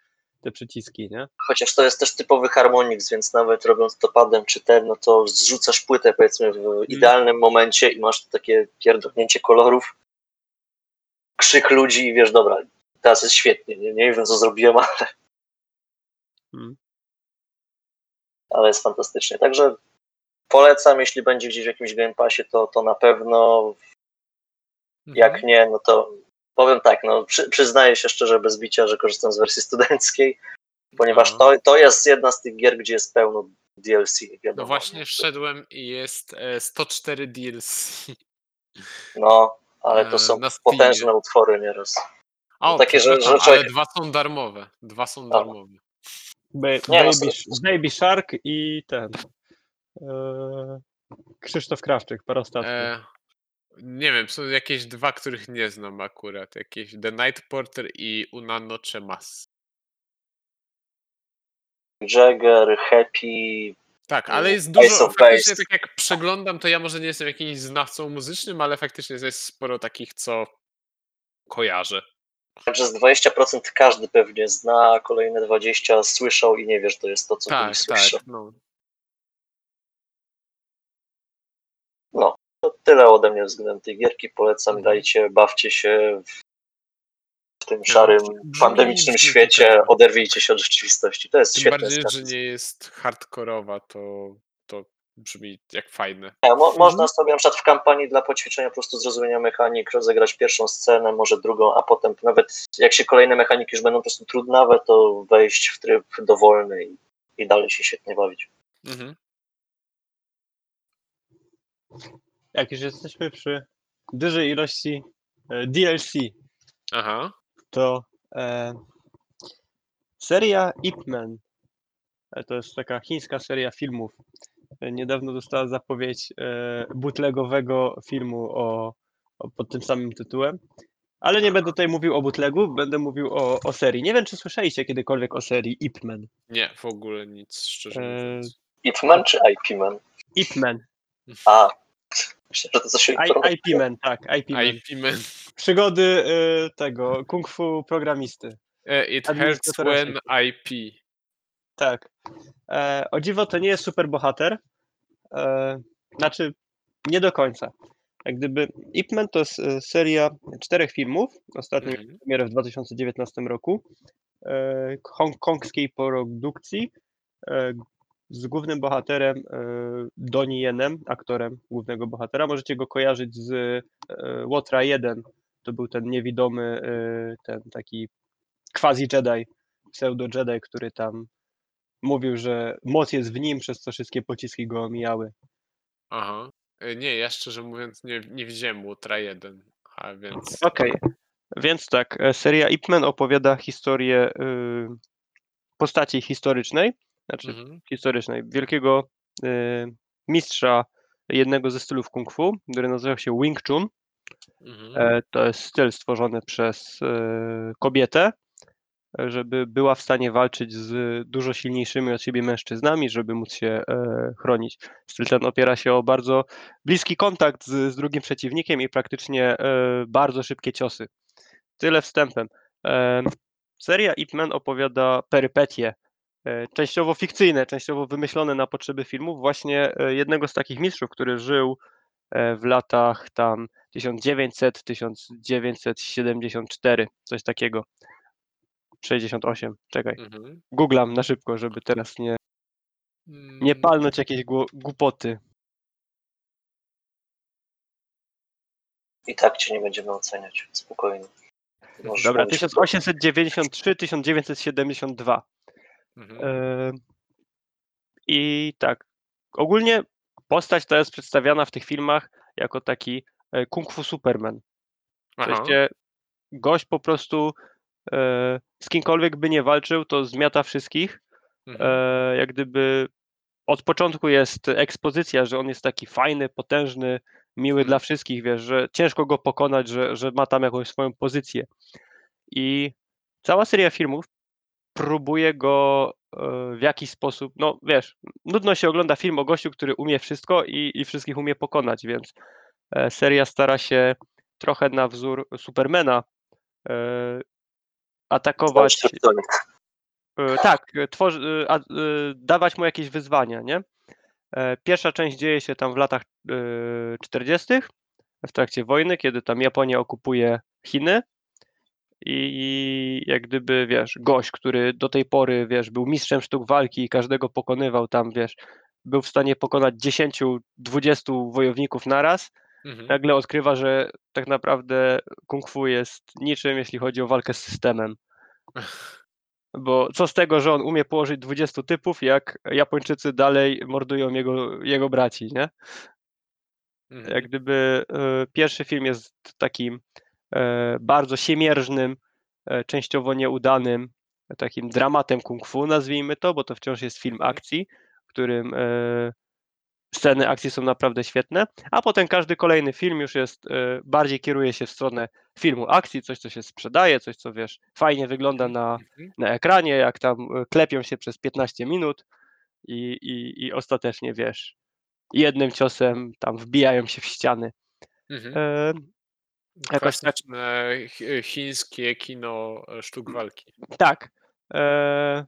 te przyciski, nie? chociaż to jest też typowy Harmonix, więc nawet robiąc to padem czy ten, no to zrzucasz płytę powiedzmy w idealnym momencie i masz takie pierdolnięcie kolorów, krzyk ludzi i wiesz, dobra, teraz jest świetnie, nie, nie wiem co zrobiłem, (laughs) ale, Mhm. ale jest fantastycznie. Także polecam, jeśli będzie gdzieś w jakimś Game Passie, to, to na pewno, jak Mhm. nie, no to powiem tak, no przy, przyznaję się szczerze bez bicia, że korzystam z wersji studenckiej, ponieważ Aha. to, to jest jedna z tych gier, gdzie jest pełno DLC, wiadomo. No właśnie wszedłem i jest e, 104 DLC. No, ale to E, są potężne utwory nieraz. O, takie, że- że ale dwa są darmowe. Dwa są A. darmowe. Ba- Nie, Baby, no, Baby Shark i ten. E, Krzysztof Krawczyk, parostatki. E, nie wiem, są jakieś dwa, których nie znam akurat. Jakieś The Night Porter i Una Noche Mas. Jagger, Happy, Tak, ale jest dużo, faktycznie tak jak przeglądam, to ja może nie jestem jakimś znawcą muzycznym, ale faktycznie jest sporo takich, co kojarzę. także z 20% każdy pewnie zna, a kolejne 20% słyszał i nie wie, że to jest to, co Tak, tak, słyszał. no. To tyle ode mnie względem tej gierki. Polecam, Mhm. dajcie, bawcie się w, tym Ja, szarym, pandemicznym świecie, ciekawie. oderwijcie się od rzeczywistości. To jest Tym świetne. bardziej, że nie jest hardkorowa, to, to brzmi jak fajne. Nie, mo- Mhm. Można sobie na przykład w kampanii dla poćwiczenia po prostu zrozumienia mechanik rozegrać pierwszą scenę, może drugą, a potem nawet jak się kolejne mechaniki już będą po prostu trudnawe, to wejść w tryb dowolny i, i dalej się świetnie bawić. Mhm. Jak już jesteśmy przy dużej ilości e, DLC, Aha. to e, seria Ip Man. E, To jest taka chińska seria filmów. E, Niedawno dostała zapowiedź e, bootlegowego filmu o, o, pod tym samym tytułem. Ale nie będę tutaj mówił o bootlegu, będę mówił o, o serii. Nie wiem, czy słyszeliście kiedykolwiek o serii Ip Man. Nie, w ogóle nic, szczerze mówiąc. Ipman czy IP-Man? Ip Man. A, myślę, że to coś IP Man, tak, IP Man. IP Man. Przygody y, tego kung fu programisty. E, It hurts when IP. Tak. E, o dziwo to nie jest super bohater. E, znaczy, nie do końca. Jak gdyby Ip Man to jest e, seria czterech filmów, ostatnio Mhm. miał premierę w 2019 roku, e, hongkongskiej produkcji, e, z głównym bohaterem e, Donnie Yenem, aktorem głównego bohatera. Możecie go kojarzyć z e, Łotra 1. To był ten niewidomy, e, ten taki quasi Jedi, pseudo Jedi, który tam mówił, że moc jest w nim, przez co wszystkie pociski go omijały. Aha. Nie, ja szczerze mówiąc nie, nie widziałem Łotra 1, a więc... Okej, więc tak, seria Ip Man opowiada historię y, postaci historycznej, znaczy Mhm. historycznej, wielkiego y, mistrza jednego ze stylów kung fu, który nazywał się Wing Chun. Mhm. E, To jest styl stworzony przez e, kobietę, e, żeby była w stanie walczyć z dużo silniejszymi od siebie mężczyznami, żeby móc się e, chronić. Styl ten opiera się o bardzo bliski kontakt z, z drugim przeciwnikiem i praktycznie e, bardzo szybkie ciosy. Tyle wstępem. E, Seria Ip Man opowiada perypetie, e, częściowo fikcyjne, częściowo wymyślone na potrzeby filmów, właśnie e, jednego z takich mistrzów, który żył e, w latach tam 1900-1974, coś takiego. 68, czekaj. Mhm. Googlam na szybko, żeby teraz nie, nie Mm, palnąć jakiejś głupoty. I tak cię nie będziemy oceniać. Spokojnie. Możesz Dobra, mówić. 1893-1972. Mhm. I tak, ogólnie postać ta jest przedstawiana w tych filmach jako taki e, kung fu Superman. Aha. gość po prostu e, z kimkolwiek by nie walczył, to zmiata wszystkich. Mhm. E, jak gdyby od początku jest ekspozycja, że on jest taki fajny, potężny, miły Mhm. dla wszystkich, wiesz, że ciężko go pokonać, że, że ma tam jakąś swoją pozycję. I cała seria filmów próbuje go e, w jakiś sposób, no wiesz, nudno się ogląda film o gościu, który umie wszystko i, i wszystkich umie pokonać, więc e, seria stara się trochę na wzór Supermana e, atakować, tak, tworzy, a, dawać mu jakieś wyzwania, nie? Pierwsza część dzieje się tam w latach e, 40. w trakcie wojny, kiedy tam Japonia okupuje Chiny i jak gdyby, wiesz, gość, który do tej pory, wiesz, był mistrzem sztuk walki i każdego pokonywał tam, wiesz, był w stanie pokonać 10-20 wojowników naraz, Mhm. nagle odkrywa, że tak naprawdę kung fu jest niczym, jeśli chodzi o walkę z systemem. (laughs) Bo co z tego, że on umie położyć 20 typów, jak Japończycy dalej mordują jego, jego braci, nie? Mhm. Jak gdyby e, pierwszy film jest takim bardzo siemierznym, e, częściowo nieudanym, takim dramatem kung fu, nazwijmy to, bo to wciąż jest film Mhm. akcji, w którym e, sceny akcji są naprawdę świetne, a potem każdy kolejny film już jest, e, bardziej kieruje się w stronę filmu akcji, coś, co się sprzedaje, coś, co wiesz, fajnie wygląda na, Mhm. na ekranie, jak tam e, klepią się przez 15 minut i, i, i ostatecznie, wiesz, jednym ciosem tam wbijają się w ściany. Mhm. Jakoś tak, Klasyczne chi- chińskie kino e, sztuk walki. tak. E,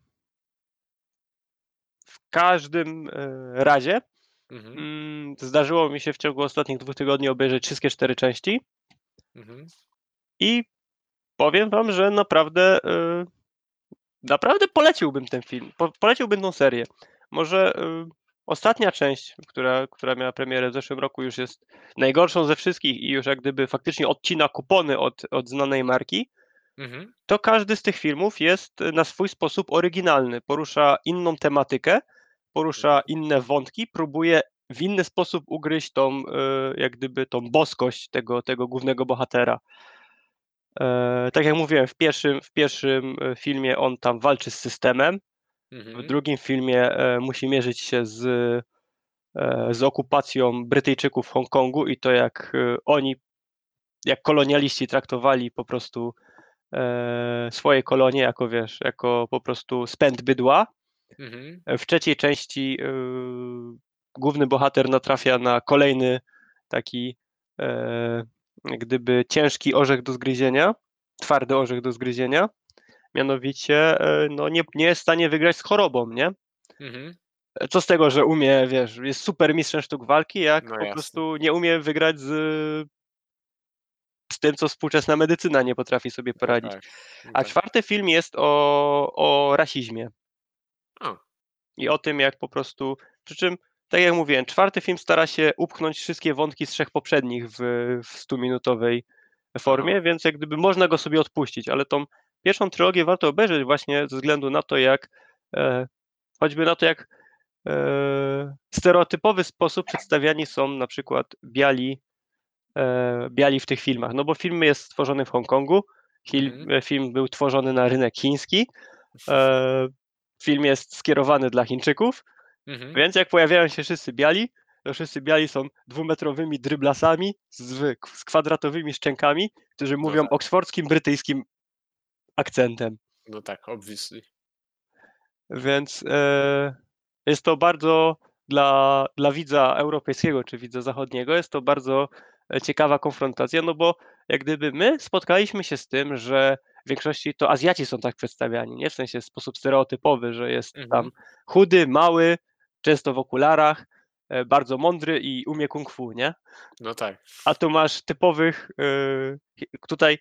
w każdym e, razie Mhm. mm, zdarzyło mi się w ciągu ostatnich dwóch tygodni obejrzeć wszystkie cztery części Mhm. i powiem wam, że naprawdę e, naprawdę poleciłbym ten film, po, poleciłbym tą serię. Może e, ostatnia część, która, która miała premierę w zeszłym roku już jest najgorszą ze wszystkich i już jak gdyby faktycznie odcina kupony od, od znanej marki, Mhm. to każdy z tych filmów jest na swój sposób oryginalny. Porusza inną tematykę, porusza inne wątki, próbuje w inny sposób ugryźć tą, e, jak gdyby tą boskość tego, tego głównego bohatera. E, Tak jak mówiłem, w pierwszym, w pierwszym e, filmie on tam walczy z systemem, w Mhm. drugim filmie e, musi mierzyć się z, e, z okupacją Brytyjczyków w Hongkongu i to jak e, oni, jak kolonialiści traktowali po prostu e, swoje kolonie jako, wiesz, jako po prostu spęd bydła. Mhm. W trzeciej części główny bohater natrafia na kolejny taki e, jak gdyby ciężki orzech do zgryzienia, twardy orzech do zgryzienia. Mianowicie e, no, nie, nie jest w stanie wygrać z chorobą, nie? Mhm. Co z tego, że umie, wiesz, jest super mistrzem sztuk walki, jak No po jasne. prostu nie umie wygrać z, z tym, co współczesna medycyna nie potrafi sobie No poradzić. tak. No A tak. czwarty film jest o, o rasizmie O. i o tym, jak po prostu. Przy czym, tak jak mówiłem, czwarty film stara się upchnąć wszystkie wątki z trzech poprzednich w, w 100-minutowej formie, Aha. więc jak gdyby można go sobie odpuścić, ale tą pierwszą trylogię warto obejrzeć właśnie ze względu na to, jak e, choćby na to, jak e, stereotypowy sposób przedstawiani są na przykład biali, e, biali w tych filmach. No bo film jest stworzony w Hongkongu, Hil, Mhm. film był tworzony na rynek chiński, film jest skierowany dla Chińczyków, Mhm. więc jak pojawiają się wszyscy biali, to wszyscy biali są dwumetrowymi dryblasami z, z kwadratowymi szczękami, którzy mówią tak. oksfordzkim, brytyjskim akcentem. No tak, obviously. Więc e, jest to bardzo dla, dla widza europejskiego czy widza zachodniego, jest to bardzo e, ciekawa konfrontacja, no bo jak gdyby my spotkaliśmy się z tym, że w większości to Azjaci są tak przedstawiani, nie w sensie w sposób stereotypowy, że jest Mhm. tam chudy, mały, często w okularach, e, bardzo mądry i umie kung fu, nie? No tak. A tu masz typowych, e, tutaj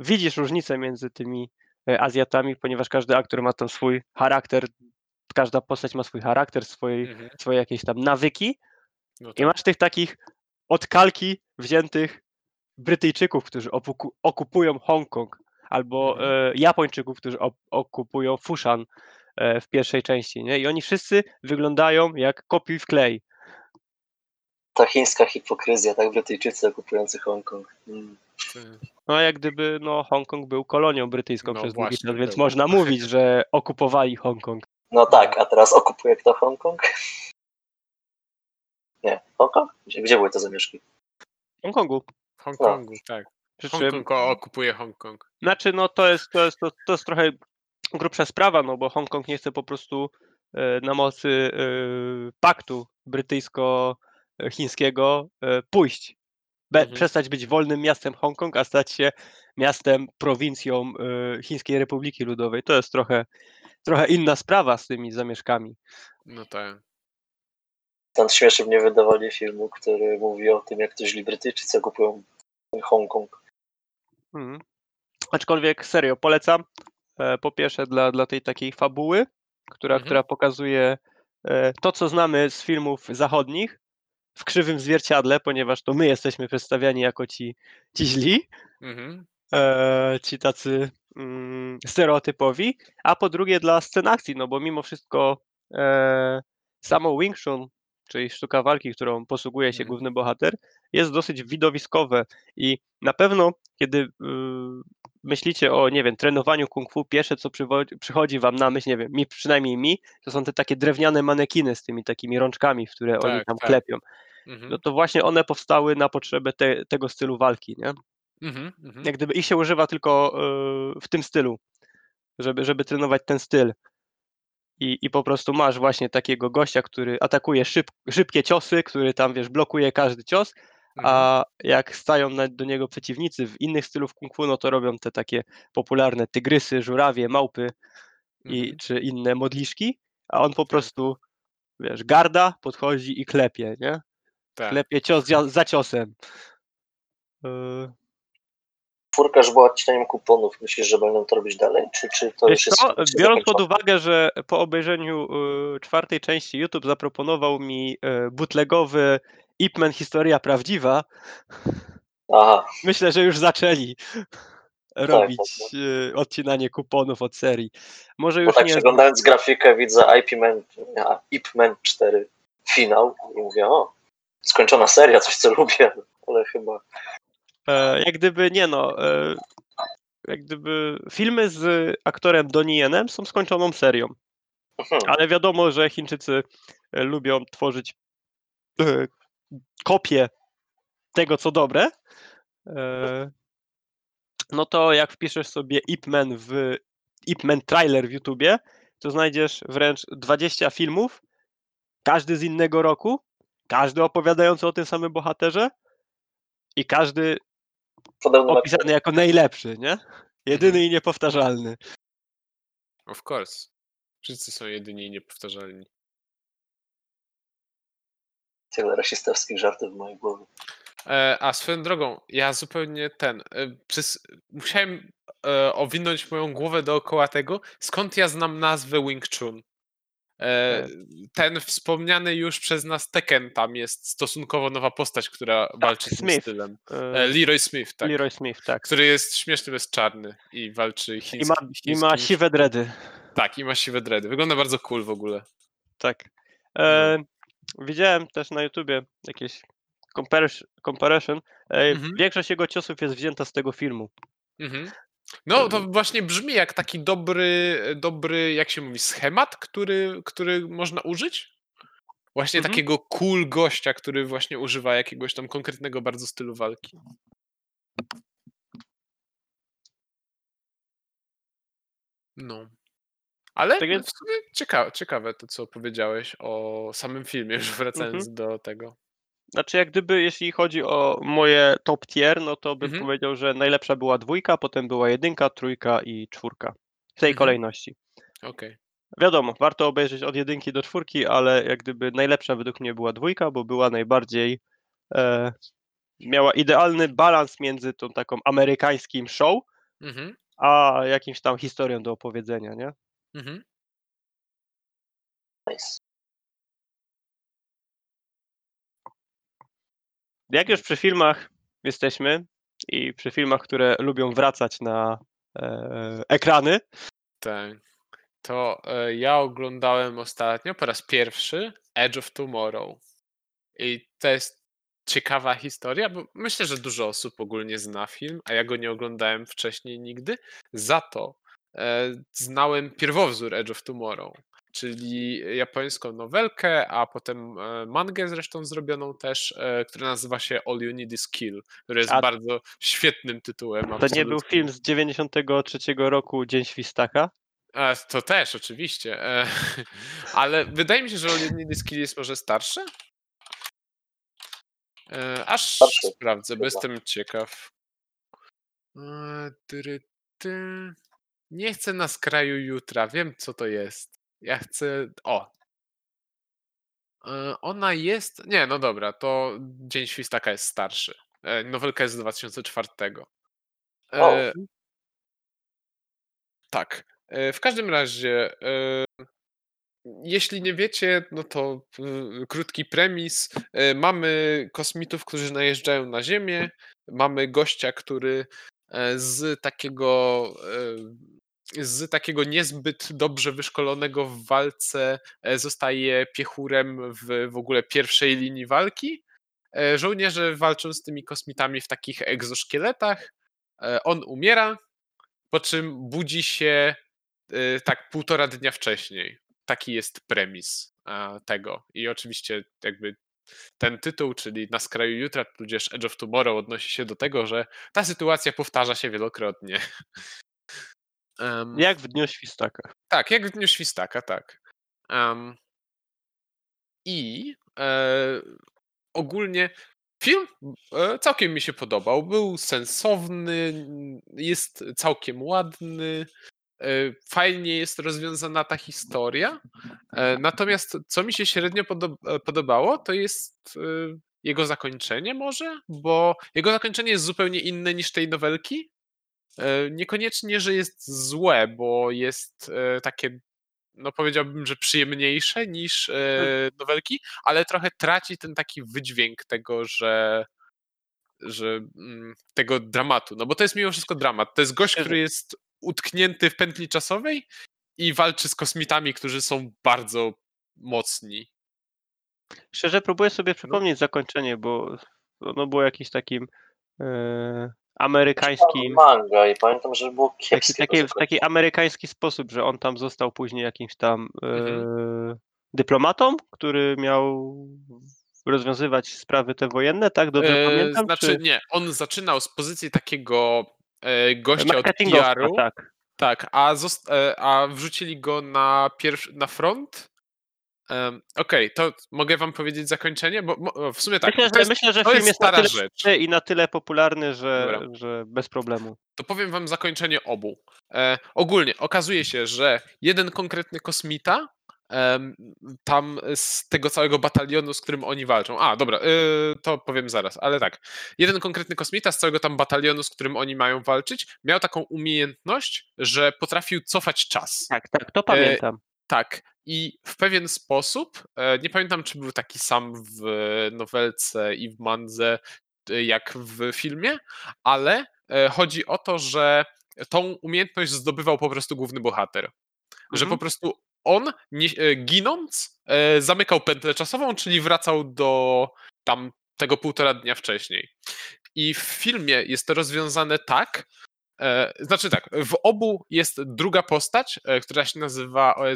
widzisz różnicę między tymi Azjatami, ponieważ każdy aktor ma tam swój charakter, każda postać ma swój charakter, swój, Mhm. swoje jakieś tam nawyki No i tak. masz tych takich od kalki wziętych Brytyjczyków, którzy opuku- okupują Hongkong. albo Mhm. e, Japończyków, którzy op- okupują Fushan e, w pierwszej części, nie? I oni wszyscy wyglądają jak kopiuj w klej. Ta chińska hipokryzja, tak? Brytyjczycy okupujący Hongkong. Mm. No jak gdyby no, Hongkong był kolonią brytyjską No przez długi czas, więc był. można mówić, że okupowali Hongkong. No tak, a teraz okupuje kto Hongkong? (laughs) Nie, Hongkong? Gdzie, gdzie były te zamieszki? W Hongkongu. W Hongkongu, tak. Przy czym, okupuje Hongkong. znaczy no to jest, to jest, to, to jest trochę grubsza sprawa, no bo Hongkong nie chce po prostu e, na mocy e, paktu brytyjsko-chińskiego e, pójść. Be, Mhm. Przestać być wolnym miastem Hongkong, a stać się miastem, prowincją e, Chińskiej Republiki Ludowej. To jest trochę, trochę inna sprawa z tymi zamieszkami. No tak. Stąd śmieszy mnie wydawanie filmu, który mówi o tym, jak to źli Brytyjczycy okupują Hongkong. Mhm. Aczkolwiek serio polecam. E, Po pierwsze dla, dla tej takiej fabuły, która, Mhm. która pokazuje to, co znamy z filmów zachodnich w krzywym zwierciadle, ponieważ to my jesteśmy przedstawiani jako ci, ci źli, Mhm. e, ci tacy mm, stereotypowi, a po drugie dla scen akcji, no bo mimo wszystko e, samo Wing Chun, czyli sztuka walki, którą posługuje się Mhm. główny bohater, jest dosyć widowiskowe i na pewno, kiedy y, myślicie o, nie wiem, trenowaniu kung fu, pierwsze co przychodzi wam na myśl, nie wiem, mi, przynajmniej mi, to są te takie drewniane manekiny z tymi takimi rączkami, w które oni Tak, tam tak. klepią. Mhm. No to właśnie one powstały na potrzebę te, tego stylu walki, nie? Mhm. Mhm. jak gdyby ich się używa tylko y, w tym stylu, żeby, żeby trenować ten styl. I, I po prostu masz właśnie takiego gościa, który atakuje szyb, szybkie ciosy, który tam, wiesz, blokuje każdy cios. A jak stają do niego przeciwnicy w innych stylów kung fu, no to robią te takie popularne tygrysy, żurawie, małpy i, Mhm. czy inne modliszki, a on po Tak. prostu, wiesz, garda, podchodzi i klepie, nie? Tak. Klepie cios za, za ciosem. Y, Czwórka już była odcinaniem kuponów. Myślisz, że będą to robić dalej? Czy, czy to Wiesz już co, biorąc pod uwagę, że po obejrzeniu y, czwartej części YouTube zaproponował mi y, bootlegowy Ip Man Historia Prawdziwa, Aha, myślę, że już zaczęli robić tak, y, odcinanie kuponów od serii. Może bo już tak nie. przeglądając grafikę widzę IP Man, a, Ip Man 4 finał i mówię, o, skończona seria, coś co lubię, ale chyba E, jak gdyby nie no. E, jak gdyby filmy z aktorem Donnie Yenem są skończoną serią. mhm, Ale wiadomo, że Chińczycy e, lubią tworzyć kopie tego, co dobre. E, No to jak wpiszesz sobie Ip Man w Ip Man trailer w YouTubie, to znajdziesz wręcz 20 filmów, każdy z innego roku, każdy opowiadający o tym samym bohaterze i każdy podobny opisany jako najlepszy, nie? Jedyny i niepowtarzalny. Of course. Wszyscy są jedyni i niepowtarzalni. Tyle rasistowskich żartów w mojej głowie. E, a swoją drogą, ja zupełnie ten. E, przez, musiałem e, owinąć moją głowę dookoła tego, skąd ja znam nazwę Wing Chun. E, ten wspomniany już przez nas Tekken, tam jest stosunkowo nowa postać, która walczy tym Smith. stylem. E, E, Leroy Smith, tak. Leroy Smith, tak. Który jest śmieszny, jest czarny i walczy I chiński, ma, I ma siwe dredy. Tak, i ma siwe dready. Wygląda bardzo cool w ogóle. Tak. E, Widziałem też na YouTubie jakieś comparison. Mhm. Większość jego ciosów jest wzięta z tego filmu. Mhm. No, to właśnie brzmi jak taki dobry, dobry, jak się mówi, schemat, który, który można użyć. Właśnie Mhm. takiego cool gościa, który właśnie używa jakiegoś tam konkretnego bardzo stylu walki. No. Ale Tak w sumie ciekawe, ciekawe to, co powiedziałeś o samym filmie, (laughs) już wracając Mhm. do tego. Znaczy, jak gdyby, jeśli chodzi o moje top tier, no to bym Mhm. powiedział, że najlepsza była dwójka, potem była jedynka, trójka i czwórka. W tej Mhm. kolejności. Okej. Wiadomo, warto obejrzeć od jedynki do czwórki, ale jak gdyby najlepsza według mnie była dwójka, bo była najbardziej. E, miała idealny balans między tą taką amerykańskim show, Mhm. a jakimś tam historią do opowiedzenia, nie? Mhm. Nice. Jak już przy filmach jesteśmy i przy filmach, które lubią wracać na e, ekrany. Tak. To e, ja oglądałem ostatnio po raz pierwszy Edge of Tomorrow. I to jest ciekawa historia, bo myślę, że dużo osób ogólnie zna film, a ja go nie oglądałem wcześniej nigdy. Za to znałem pierwowzór Edge of Tomorrow, czyli japońską nowelkę, a potem e, mangę zresztą zrobioną też, e, która nazywa się All You Need Is Kill, który jest A- bardzo świetnym tytułem. To nie był absolutnie. film z 93 roku Dzień Świstaka? E, to też, oczywiście. E, (laughs) ale wydaje mi się, że All You Need Is Kill jest może starszy? E, aż Starszy, sprawdzę, bo jestem ciekaw. E, ty. Nie chcę na skraju jutra, wiem co to jest. Ja chcę. O! E, Ona jest. Nie, no dobra, to Dzień Świstaka jest starszy. E, Nowelka jest z 2004. O. E, tak. E, W każdym razie, e, jeśli nie wiecie, no to krótki premis. E, Mamy kosmitów, którzy najeżdżają na Ziemię. Mamy gościa, który e, z takiego e, z takiego niezbyt dobrze wyszkolonego w walce e, zostaje piechurem w w ogóle pierwszej linii walki. E, Żołnierze walczą z tymi kosmitami w takich egzoszkieletach. E, On umiera, po czym budzi się tak półtora dnia wcześniej. Taki jest premis tego. I oczywiście jakby ten tytuł, czyli Na skraju jutra, tudzież Edge of Tomorrow odnosi się do tego, że ta sytuacja powtarza się wielokrotnie. (laughs) Em, Jak w Dniu Świstaka. tak, jak w Dniu Świstaka, tak. Em, I e, ogólnie film e, całkiem mi się podobał. Był sensowny, jest całkiem ładny. e, Fajnie jest rozwiązana ta historia. E, Natomiast co mi się średnio podo- podobało, to jest jego zakończenie może, bo jego zakończenie jest zupełnie inne niż tej nowelki. E, Niekoniecznie, że jest złe, bo jest e, takie, no powiedziałbym, że przyjemniejsze niż e, nowelki, ale trochę traci ten taki wydźwięk tego, że że mm, tego dramatu, no bo to jest mimo wszystko dramat. To jest gość, który jest utknięty w pętli czasowej i walczy z kosmitami, którzy są bardzo mocni. Szczerze próbuję No. sobie przypomnieć zakończenie, bo ono było jakimś takim e, amerykańskim, Manga i pamiętam, że było kiepskie. taki, w taki amerykański sposób, że on tam został później jakimś tam e, Mhm. dyplomatą, który miał rozwiązywać sprawy te wojenne, tak? Dobrze E, pamiętam? znaczy czy... nie, on zaczynał z pozycji takiego e, gościa od PR-u, tak. tak, a, a wrzucili go na, pierwszy, na front. Em, Okej, to mogę wam powiedzieć zakończenie, bo mo- w sumie tak. myślę, że, jest, myślę, że film jest jest na tyle rzecz. i na tyle popularny, że, że bez problemu. to powiem wam zakończenie obu. E, ogólnie okazuje się, że jeden konkretny kosmita tam z tego całego batalionu, z którym oni walczą. A, dobra, y, to powiem zaraz, ale tak. Jeden konkretny kosmita z całego tam batalionu, z którym oni mają walczyć, miał taką umiejętność, że potrafił cofać czas. Tak, tak, to pamiętam. Tak. I w pewien sposób, e, nie pamiętam, czy był taki sam w nowelce i w mandze, e, jak w filmie, ale e, chodzi o to, że tą umiejętność zdobywał po prostu główny bohater. Że Mhm. po prostu on, nie, ginąc, zamykał pętlę czasową, czyli wracał do tam tego półtora dnia wcześniej. I w filmie jest to rozwiązane tak, znaczy tak, w obu jest druga postać, która się nazywa, o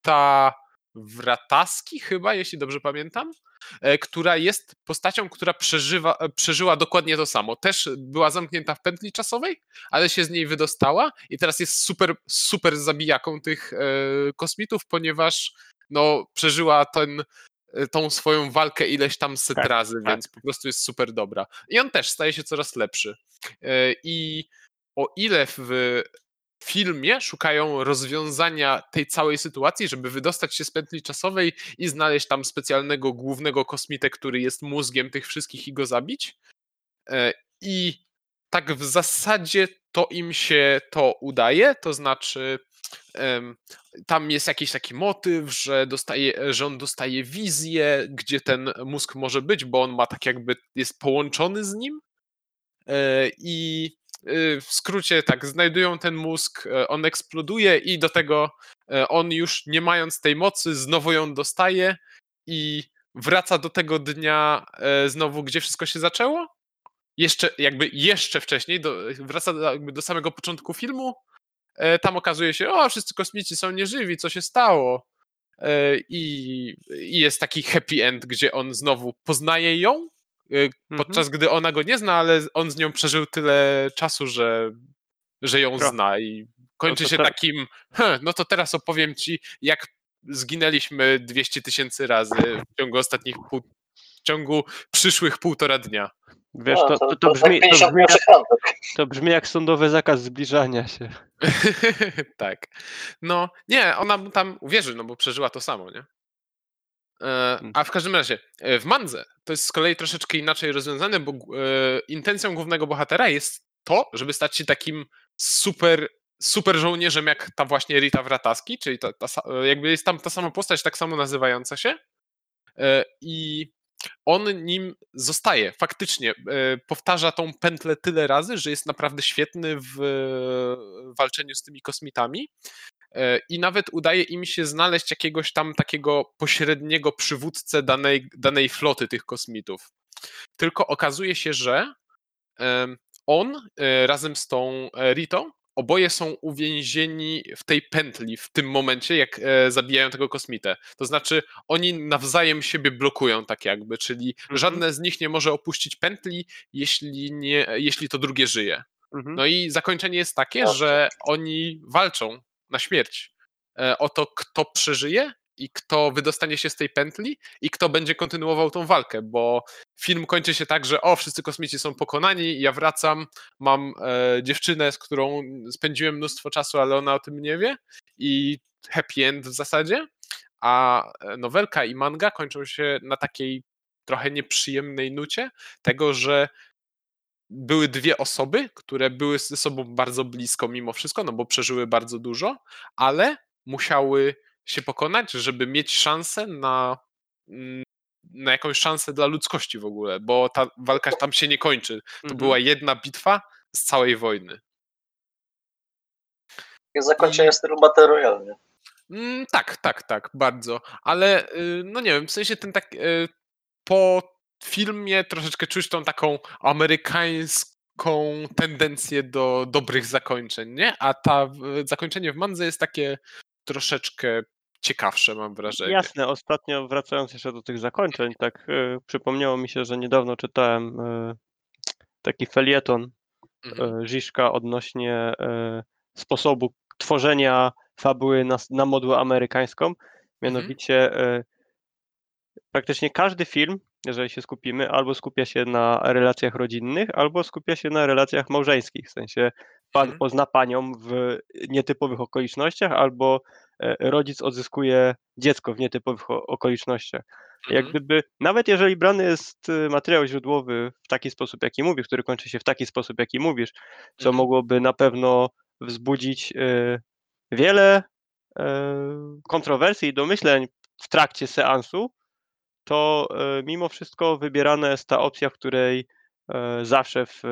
Rita Wrataski chyba, jeśli dobrze pamiętam, e, która jest postacią, która przeżywa, e, przeżyła dokładnie to samo. Też była zamknięta w pętli czasowej, ale się z niej wydostała i teraz jest super, super zabijaką tych e, kosmitów, ponieważ no, przeżyła ten, tą swoją walkę ileś tam set Tak, razy, tak. więc po prostu jest super dobra. I on też staje się coraz lepszy. I o ile w filmie szukają rozwiązania tej całej sytuacji, żeby wydostać się z pętli czasowej i znaleźć tam specjalnego głównego kosmitę, który jest mózgiem tych wszystkich i go zabić. E, I tak w zasadzie to im się to udaje, to znaczy tam jest jakiś taki motyw, że, dostaje, że on dostaje wizję, gdzie ten mózg może być, bo on ma tak jakby, jest połączony z nim. E, I w skrócie tak, znajdują ten mózg, e, on eksploduje i do tego e, on już nie mając tej mocy znowu ją dostaje i wraca do tego dnia e, znowu, gdzie wszystko się zaczęło. Jeszcze, jakby jeszcze wcześniej, do, wraca do, jakby do samego początku filmu. Tam okazuje się, o, wszyscy kosmici są nieżywi, co się stało? I, i jest taki happy end, gdzie on znowu poznaje ją, podczas gdy ona go nie zna, ale on z nią przeżył tyle czasu, że, że ją Pro. zna i kończy to się takim, "Hm, no to teraz opowiem ci, jak zginęliśmy 200 tysięcy razy w ciągu ostatnich pół, w ciągu przyszłych półtora dnia. Wiesz, No, to, to, to, brzmi, to, 50 brzmi jak, to brzmi jak sądowy zakaz zbliżania się. (laughs) tak. No, nie, ona mu tam uwierzy, no bo przeżyła to samo, nie? E, a w każdym razie, e, w Mandze to jest z kolei troszeczkę inaczej rozwiązane, bo e, intencją głównego bohatera jest to, żeby stać się takim super, super żołnierzem jak ta właśnie Rita Wrataski, czyli ta, ta, jakby jest tam ta sama postać, tak samo nazywająca się. I on nim zostaje, faktycznie. Powtarza tą pętlę tyle razy, że jest naprawdę świetny w walczeniu z tymi kosmitami. E, I nawet udaje im się znaleźć jakiegoś tam takiego pośredniego przywódcę danej, danej floty tych kosmitów. Tylko okazuje się, że on e, razem z tą e, Ritą oboje są uwięzieni w tej pętli w tym momencie, jak zabijają tego kosmitę. To znaczy, oni nawzajem siebie blokują, tak jakby, czyli Mhm. żadne z nich nie może opuścić pętli, jeśli, nie, jeśli to drugie żyje. Mhm. No i zakończenie jest takie, że oni walczą na śmierć. E, o to, kto przeżyje i kto wydostanie się z tej pętli i kto będzie kontynuował tą walkę, bo film kończy się tak, że o, wszyscy kosmici są pokonani, ja wracam, mam e, dziewczynę, z którą spędziłem mnóstwo czasu, ale ona o tym nie wie i happy end w zasadzie, a e, nowelka i manga kończą się na takiej trochę nieprzyjemnej nucie tego, że były dwie osoby, które były ze sobą bardzo blisko mimo wszystko, no bo przeżyły bardzo dużo, ale musiały się pokonać, żeby mieć szansę na, mm, na jakąś szansę dla ludzkości w ogóle, bo ta walka tam się nie kończy. To Mhm. była jedna bitwa z całej wojny. Jest zakończenie w stylu Battle Royale, nie? Mm, tak, tak, tak, bardzo. Ale y, no nie wiem, w sensie ten tak y, po filmie troszeczkę czuć tą taką amerykańską tendencję do dobrych zakończeń, nie? A ta zakończenie w Mandze jest takie troszeczkę ciekawsze, mam wrażenie. Jasne, ostatnio wracając jeszcze do tych zakończeń, tak e, przypomniało mi się, że niedawno czytałem e, taki felieton Mhm. e, Żiszka odnośnie e, sposobu tworzenia fabuły na, na modłę amerykańską. Mianowicie e, praktycznie każdy film, jeżeli się skupimy, albo skupia się na relacjach rodzinnych, albo skupia się na relacjach małżeńskich. W sensie pan Mhm. pozna panią w nietypowych okolicznościach, albo e, rodzic odzyskuje dziecko w nietypowych okolicznościach. Jak Mhm. gdyby, nawet jeżeli brany jest y, materiał źródłowy w taki sposób, jaki mówisz, który kończy się w taki sposób, jaki mówisz, co Mhm. mogłoby na pewno wzbudzić y, wiele kontrowersji i domyśleń w trakcie seansu, to y, mimo wszystko wybierana jest ta opcja, w której y, zawsze w,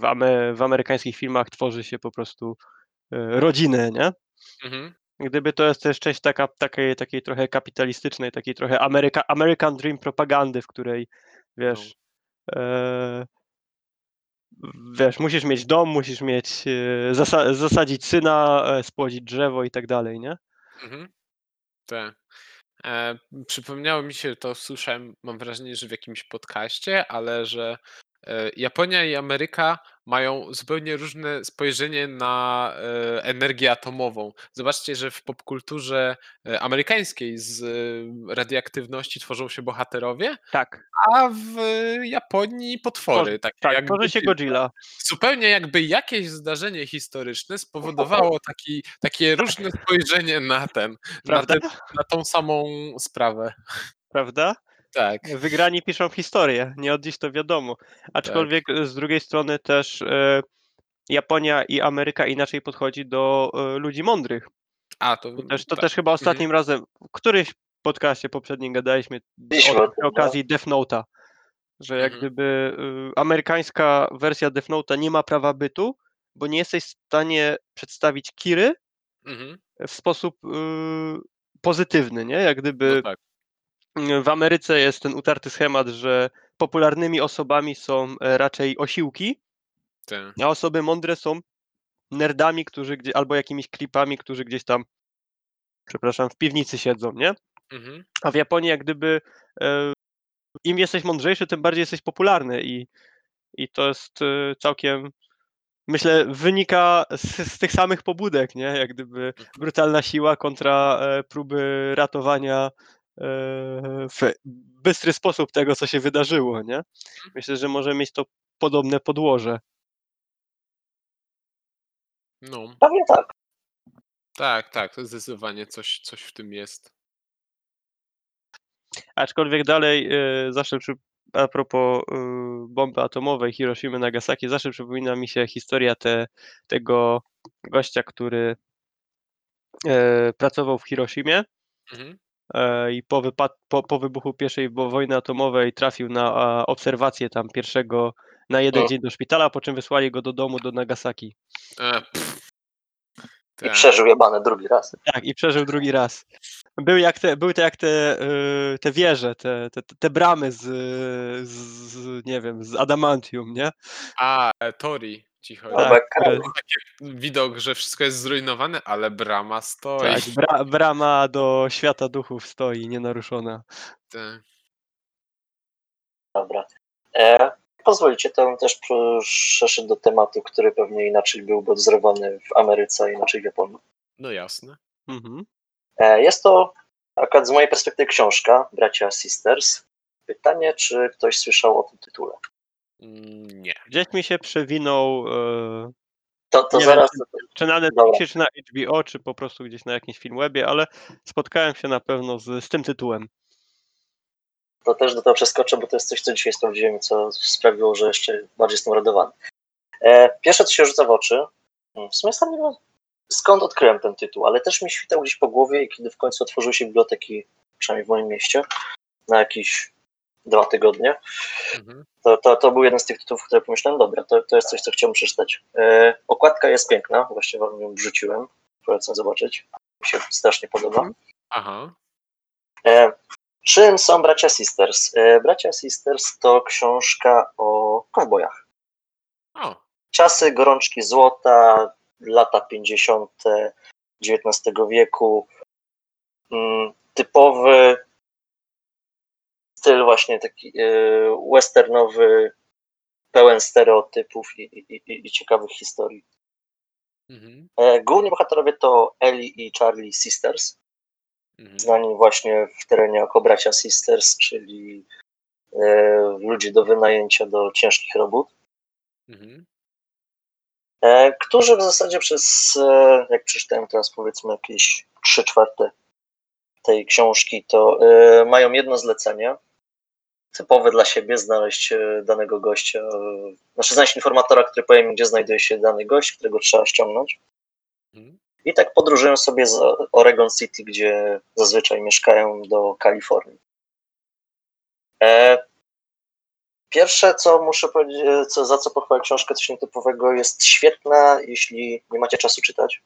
w, ame, w amerykańskich filmach tworzy się po prostu y, rodzinę, nie? Mhm. Gdyby to jest też część taka, takiej, takiej trochę kapitalistycznej, takiej trochę Ameryka, American Dream propagandy, w której wiesz, e, wiesz, musisz mieć dom, musisz mieć, e, zasa zasadzić syna, e, spłodzić drzewo i tak dalej, nie? Mhm. Tak. E, przypomniało mi się, to słyszałem, mam wrażenie, że w jakimś podcaście, ale że Japonia i Ameryka mają zupełnie różne spojrzenie na e, energię atomową. Zobaczcie, że w popkulturze e, amerykańskiej z e, radioaktywności tworzą się bohaterowie, Tak, a w Japonii potwory. takie tak, jakby tworzy się Godzilla. zupełnie jakby jakieś zdarzenie historyczne spowodowało (laughs) taki, takie różne spojrzenie na ten, na, ten, na tą samą sprawę. Prawda? Tak. Wygrani piszą historię, nie od dziś to wiadomo. Aczkolwiek e, z drugiej strony też e, Japonia i Ameryka inaczej podchodzi do e, ludzi mądrych. A, to, To też, to tak. też chyba ostatnim razem, w którymś podcaście poprzednim gadaliśmy o, okazji Death Note'a, Że jak Mhm. gdyby y, amerykańska wersja Death Note'a nie ma prawa bytu, bo nie jesteś w stanie przedstawić Kiry Mhm. w sposób y, pozytywny, nie? Jak gdyby No tak. W Ameryce jest ten utarty schemat, że popularnymi osobami są e, raczej osiłki, Te. a osoby mądre są nerdami, którzy gdzie, albo jakimiś klipami, którzy gdzieś tam, przepraszam, w piwnicy siedzą, nie? Mhm. A w Japonii jak gdyby e, im jesteś mądrzejszy, tym bardziej jesteś popularny i, i to jest e, całkiem, myślę, wynika z, z tych samych pobudek, nie? Jak gdyby brutalna siła kontra e, próby ratowania w bystry sposób tego, co się wydarzyło, nie? Myślę, że może mieć to podobne podłoże. No, Pewnie tak. tak, tak, to zdecydowanie coś, coś w tym jest. Aczkolwiek dalej e, zawsze przy, a propos e, bomby atomowej Hiroshimy Nagasaki, zawsze przypomina mi się historia te, tego gościa, który e, pracował w Hiroshimie Mhm. E, i po, wypad, po, po wybuchu bo- wojny atomowej trafił na obserwację tam pierwszego na jeden O. dzień do szpitala, po czym wysłali go do domu do Nagasaki. E. I Tak. przeżył jebane drugi raz. Tak, i przeżył drugi raz. Był jak te, były to jak te, y, te wieże, te, te, te bramy z, z, nie wiem, z adamantium, nie? A, e, Tori ci chodzi. Albo jak które- Karol. Widok, że wszystko jest zrujnowane, ale brama stoi. tak bra, brama do świata duchów stoi nienaruszona. Tak. Dobra. E, pozwolicie, to bym też przeszedł do tematu, który pewnie inaczej byłby odzorowany w Ameryce, a inaczej w Japonii. No jasne. Mhm. E, jest to, akurat z mojej perspektywy, książka Bracia Sisters. Pytanie, czy ktoś słyszał o tym tytule? Mm, Nie. Gdzieś mi się przewinął, e, To, to zaraz, czy na Netflixie, czy na HBO, czy po prostu gdzieś na jakimś filmwebie, ale spotkałem się na pewno z, z tym tytułem. to też do tego przeskoczę, bo to jest coś, co dzisiaj sprawdziłem i co sprawiło, że jeszcze bardziej jestem radowany. E, pierwsze, co się rzuca w oczy, mm, w sumie sam nie wiem, skąd odkryłem ten tytuł, ale też mi świtał gdzieś po głowie i kiedy w końcu otworzyły się biblioteki, przynajmniej w moim mieście, na jakieś dwa tygodnie, Mhm. to, to, to był jeden z tych tytułów, które pomyślałem, dobra, to, to jest coś, co chciałbym przeczytać. E, okładka jest piękna, właśnie wam ją wrzuciłem, polecam zobaczyć, mi się strasznie podoba. Aha. E, czym są Bracia Sisters? E, Bracia Sisters to książka o kowbojach. O. Czasy gorączki złota, lata 50. XIX wieku. Mm, typowy styl właśnie taki e, westernowy, pełen stereotypów i, i, i, ciekawych historii. Mhm. E, główni bohaterowie to Ellie i Charlie Sisters. Mhm. znani właśnie w terenie jako bracia Sisters, czyli e, ludzie do wynajęcia do ciężkich robót, Mhm. którzy w zasadzie przez, jak przeczytałem teraz powiedzmy jakieś 3 czwarte tej książki, to mają jedno zlecenie, typowe dla siebie, znaleźć e, danego gościa, e, znaczy znaleźć informatora, który powie im, gdzie znajduje się dany gość, którego trzeba ściągnąć. Mhm. I tak podróżują sobie z Oregon City, gdzie zazwyczaj mieszkają, do Kalifornii. E, Pierwsze, co muszę powiedzieć, co, za co pochwalę książkę coś nietypowego, jest świetna, jeśli nie macie czasu czytać.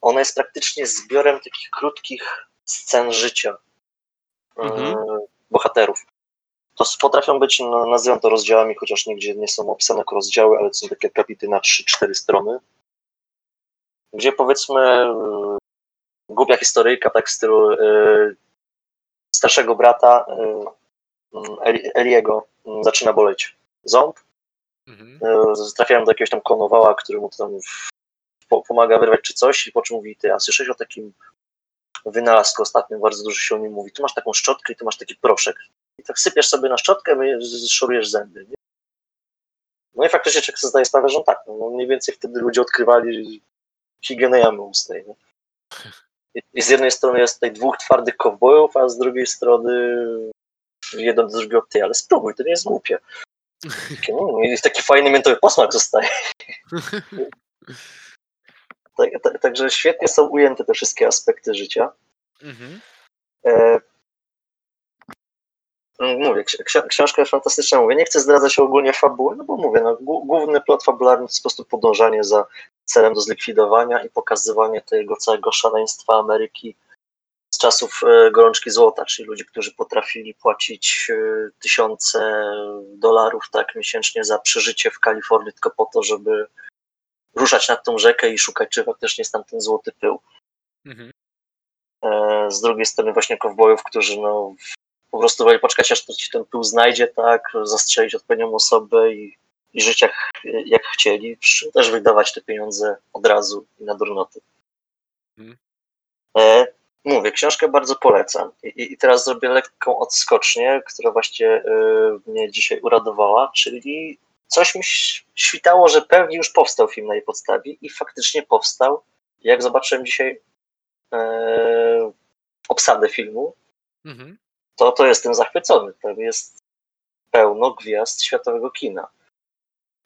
Ona jest praktycznie zbiorem takich krótkich scen życia Mhm. Bohaterów. To potrafią być, no, nazywam to rozdziałami, chociaż nigdzie nie są opisane jako rozdziały, ale to są takie kapity na 3-4 strony gdzie powiedzmy e, głupia historyjka, tak w stylu e, starszego brata Eli- Eliego m, zaczyna boleć ząb. Mhm. E, trafiają do jakiegoś tam konowała, który mu tam w, po, pomaga wyrwać czy coś i po czym mówi, ty, a słyszałeś o takim wynalazku ostatnio, bardzo dużo się o nim mówi. Tu masz taką szczotkę i tu masz taki proszek. I tak sypiesz sobie na szczotkę, szorujesz zęby. Nie? No i faktycznie człowiek sobie zdaje sprawę, że tak, no, mniej więcej wtedy ludzie odkrywali higienę jamy ustnej. Nie? I- z jednej strony jest tutaj dwóch twardych kowbojów, a z drugiej strony jeden do drugiego, ty, ale spróbuj, to nie jest głupie. (laughs) Mm, I taki fajny miętowy posmak zostaje. (laughs) Tak, tak, także świetnie są ujęte te wszystkie aspekty życia. Mhm. E, mm, mówię, ksi- ksi- książka jest fantastyczna, mówię, nie chcę zdradzać ogólnie fabuły, no bo mówię, no, głó- główny plot fabularny to jest po prostu podążanie za celem do zlikwidowania i pokazywanie tego całego szaleństwa Ameryki z czasów e, gorączki złota, czyli ludzi, którzy potrafili płacić e, tysiące dolarów tak miesięcznie za przeżycie w Kalifornii tylko po to, żeby ruszać nad tą rzekę i szukać, czy faktycznie jest tam ten złoty pył. Mhm. E, z drugiej strony właśnie kowbojów, którzy no, po prostu woli poczekać, aż ci ten pył znajdzie, tak, zastrzelić odpowiednią osobę i, i żyć jak, jak chcieli, przy czym też wydawać te pieniądze od razu i na durnoty. Mhm. E, mówię, książkę bardzo polecam. I, i- teraz zrobię lekką odskocznię, która właśnie e, mnie dzisiaj uradowała, czyli coś mi świtało, że pewnie już powstał film na jej podstawie i faktycznie powstał. Jak zobaczyłem dzisiaj e, obsadę filmu, Mhm. to, to jestem zachwycony. To jest pełno gwiazd światowego kina.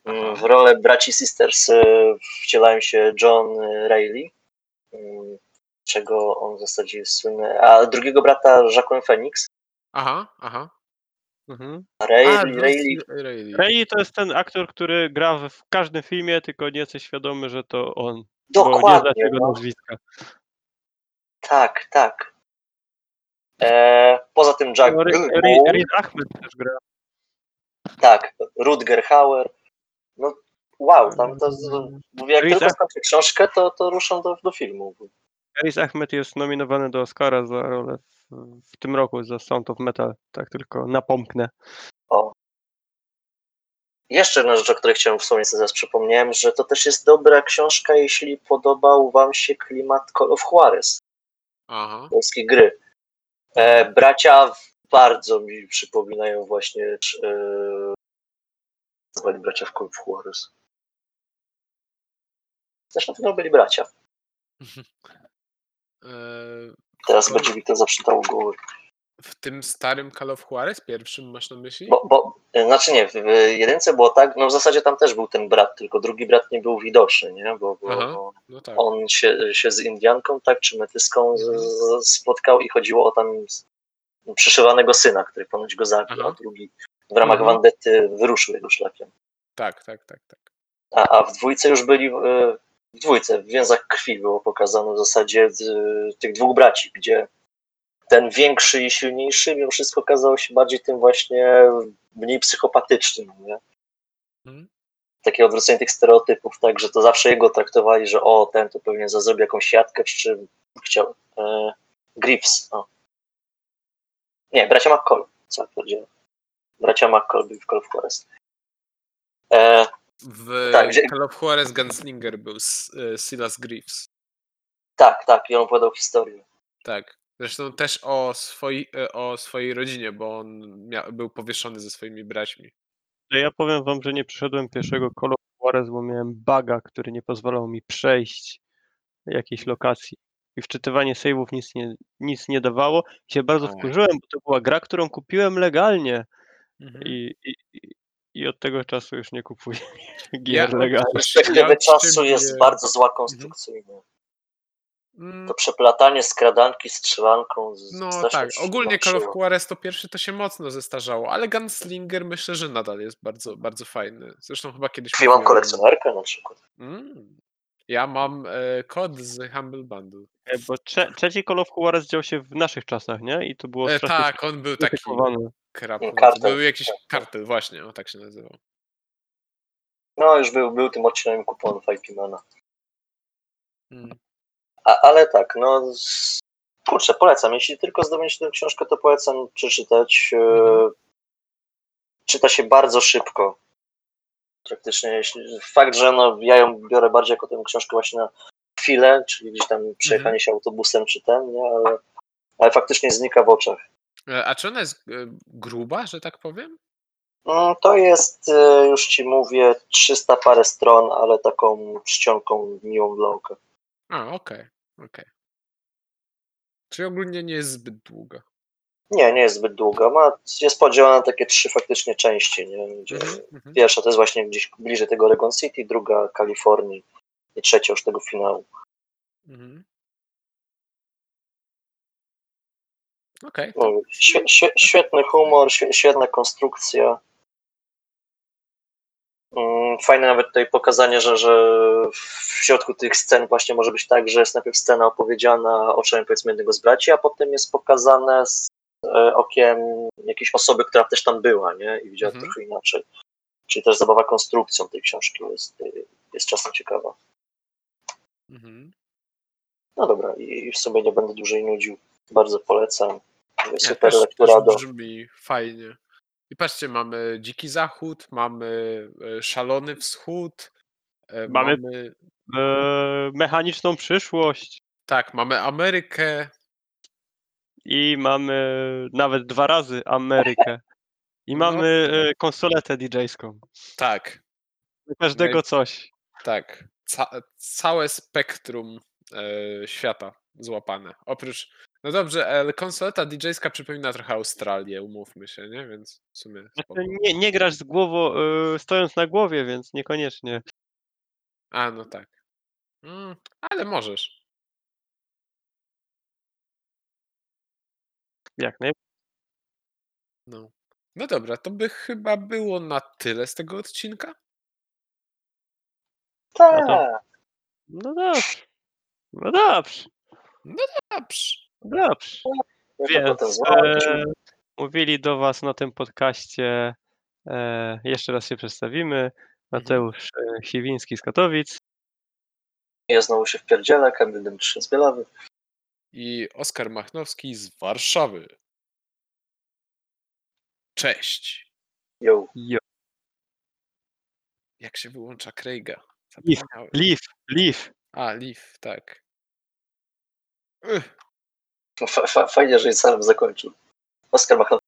Mm. W rolę braci Sisters e, wcielają się John Reilly, mm, czego on w zasadzie jest słynny, a drugiego brata Jacqueline Phoenix. Aha, aha. Mhm. Reilly, John Reilly, C. Reilly. Ray to jest ten aktor, który gra w każdym filmie, tylko nie jesteś świadomy, że to on. Bo nie dokładnie, jego no, nazwiska. tak, tak. E, poza tym Jack No, Riz Ahmed też gra. tak, Rutger Hauer, no wow, tam to, mówię, jak Riz tylko skończę książkę, to, to ruszam do, do filmu. Riz Ahmed jest nominowany do Oscara za rolę w, w tym roku za Sound of Metal. Tak tylko napomknę. Jeszcze jedna rzecz, o której chciałem wspomnieć, teraz przypomniałem, że to też jest dobra książka, jeśli podobał wam się klimat Call of Juarez, Aha. polskiej gry. E, bracia bardzo mi przypominają właśnie e, bracia w Call of Juarez. Zresztą to byli bracia. (laughs) E, Teraz będzie mi to zaprzątało głowy. w tym starym Call of Juarez pierwszym masz na myśli? Bo, bo, e, znaczy nie, w, w jedynce było tak, no w zasadzie tam też był ten brat, tylko drugi brat nie był widoczny, nie? Bo, bo, Aha. bo No tak. on się, się z Indianką, tak, czy metyską z, Mhm. z, spotkał i chodziło o tam przyszywanego syna, który ponoć go zabił, Aha. a drugi w ramach Mhm. wandety wyruszył jego szlakiem. Tak, tak, tak, tak. A, a w dwójce już byli, e, w dwójce, w więzach krwi było pokazane w zasadzie tych dwóch braci, gdzie ten większy i silniejszy mimo wszystko okazał się bardziej tym właśnie mniej psychopatycznym, nie? Mhm. takie odwrócenie tych stereotypów, tak, że to zawsze jego traktowali, że o, ten to pewnie za- zrobi jakąś siatkę, czy czym chciał. E, Griffs, o. Nie, bracia McCall, co ja powiedziałem. Bracia McCall byli w Call of Juarez. E, W Tak, gdzie- Call of Juarez Gunslinger był S- e, Silas Greaves. tak, tak, i on opowiadał historię. Tak. Zresztą też o, swoi, e, o swojej rodzinie, bo on mia- był powieszony ze swoimi braćmi. To Ja powiem wam, że nie przyszedłem pierwszego Call of Juarez, bo miałem baga, który nie pozwalał mi przejść jakiejś lokacji. I wczytywanie save'ów nic nie, nic nie dawało. I się bardzo wkurzyłem, bo to była gra, którą kupiłem legalnie. Mhm. I, i, i- od tego czasu już nie kupuję (laughs) Ja gier od- legalnie. Z perspektywy od czasu jest bardzo zła konstrukcyjnie. Mm, To przeplatanie skradanki strzelanką z No tak, ogólnie Call of. Juarez to pierwszy to się mocno zestarzało, ale Gunslinger myślę, że nadal jest bardzo, bardzo fajny. Zresztą chyba kiedyś Krwi mam kolekcjonerkę na przykład. Mm. Ja mam e, kod z Humble Bundle. E, Bo trze, trzeci Call of Juarez dział się w naszych czasach, nie? I to było E, strasznie tak, on był taki krapny. Kartel. Był jakiś kartel, właśnie, o tak się nazywał. No, już był, był tym odcinkiem kuponów IP Mana. Mm. A, ale tak, no z- kurczę, polecam. Jeśli tylko zdobędziecie tę książkę, to polecam przeczytać. E, Mhm. Czyta się bardzo szybko. Praktycznie, jeśli, fakt, że no, ja ją biorę bardziej jako tę książkę właśnie na chwilę, czyli gdzieś tam przejechanie Mhm. się autobusem czy ten, nie? Ale, ale faktycznie znika w oczach. E, A czy ona jest e, gruba, że tak powiem? Mm, To jest, e, już ci mówię, 300 parę stron, ale taką czcionką miłą dla oka. A, okej, okej. Czyli ogólnie nie jest zbyt długa. Nie, nie jest zbyt długa. Ma, jest podzielona na takie trzy faktycznie części. Nie? Gdzie Mhm, mhm. Pierwsza to jest właśnie gdzieś bliżej tego Oregon City, druga Kalifornii i trzecia już tego finału. Mhm. Okej, No, świe, świe, świetny humor, świe, świetna konstrukcja. Mm, Fajne nawet tutaj pokazanie, że, że w środku tych scen właśnie może być tak, że jest najpierw scena opowiedziana oczami powiedzmy jednego z braci, a potem jest pokazane z e, okiem jakiejś osoby, która też tam była, nie? I widziała Mhm. trochę inaczej. Czyli też zabawa konstrukcją tej książki jest, jest czasem ciekawa. mhm. No dobra, i w sumie nie będę dłużej nudził. Bardzo polecam. Super też, lektura do, brzmi fajnie. I patrzcie, mamy Dziki Zachód, mamy e, Szalony Wschód, e, Mamy- mamy E, mechaniczną przyszłość tak, mamy Amerykę, i mamy nawet dwa razy Amerykę. I No. mamy e, konsoletę DJ-ską. tak, Dla każdego Naj- coś. tak, ca całe spektrum e, świata złapane. Oprócz, no dobrze, ale konsoleta DJ-ska przypomina trochę Australię, umówmy się, nie? Więc w sumie spoko. Znaczy, Nie, nie grasz z głową, e, stojąc na głowie, więc niekoniecznie. A, no tak. Mm, ale możesz. Jak naj... No. no dobra, to by chyba było na tyle z tego odcinka. Tak, No dobrze. No dobrze. Dobrze. Dobrze. to potem Więc e, mówili do Was na tym podcaście, e, jeszcze raz się przedstawimy, Mateusz e, Siwiński z Katowic. Ja znowu się wpierdzielę, Kamil Dymtrzy z Bielawy. I Oskar Machnowski z Warszawy. Cześć. Yo. Jo. Jak się wyłącza Craiga? Leaf. Leaf, Leaf. A, Leaf, tak. Ugh. Fa- fa- Fajnie, że i sam zakończył. Oskar Machnowski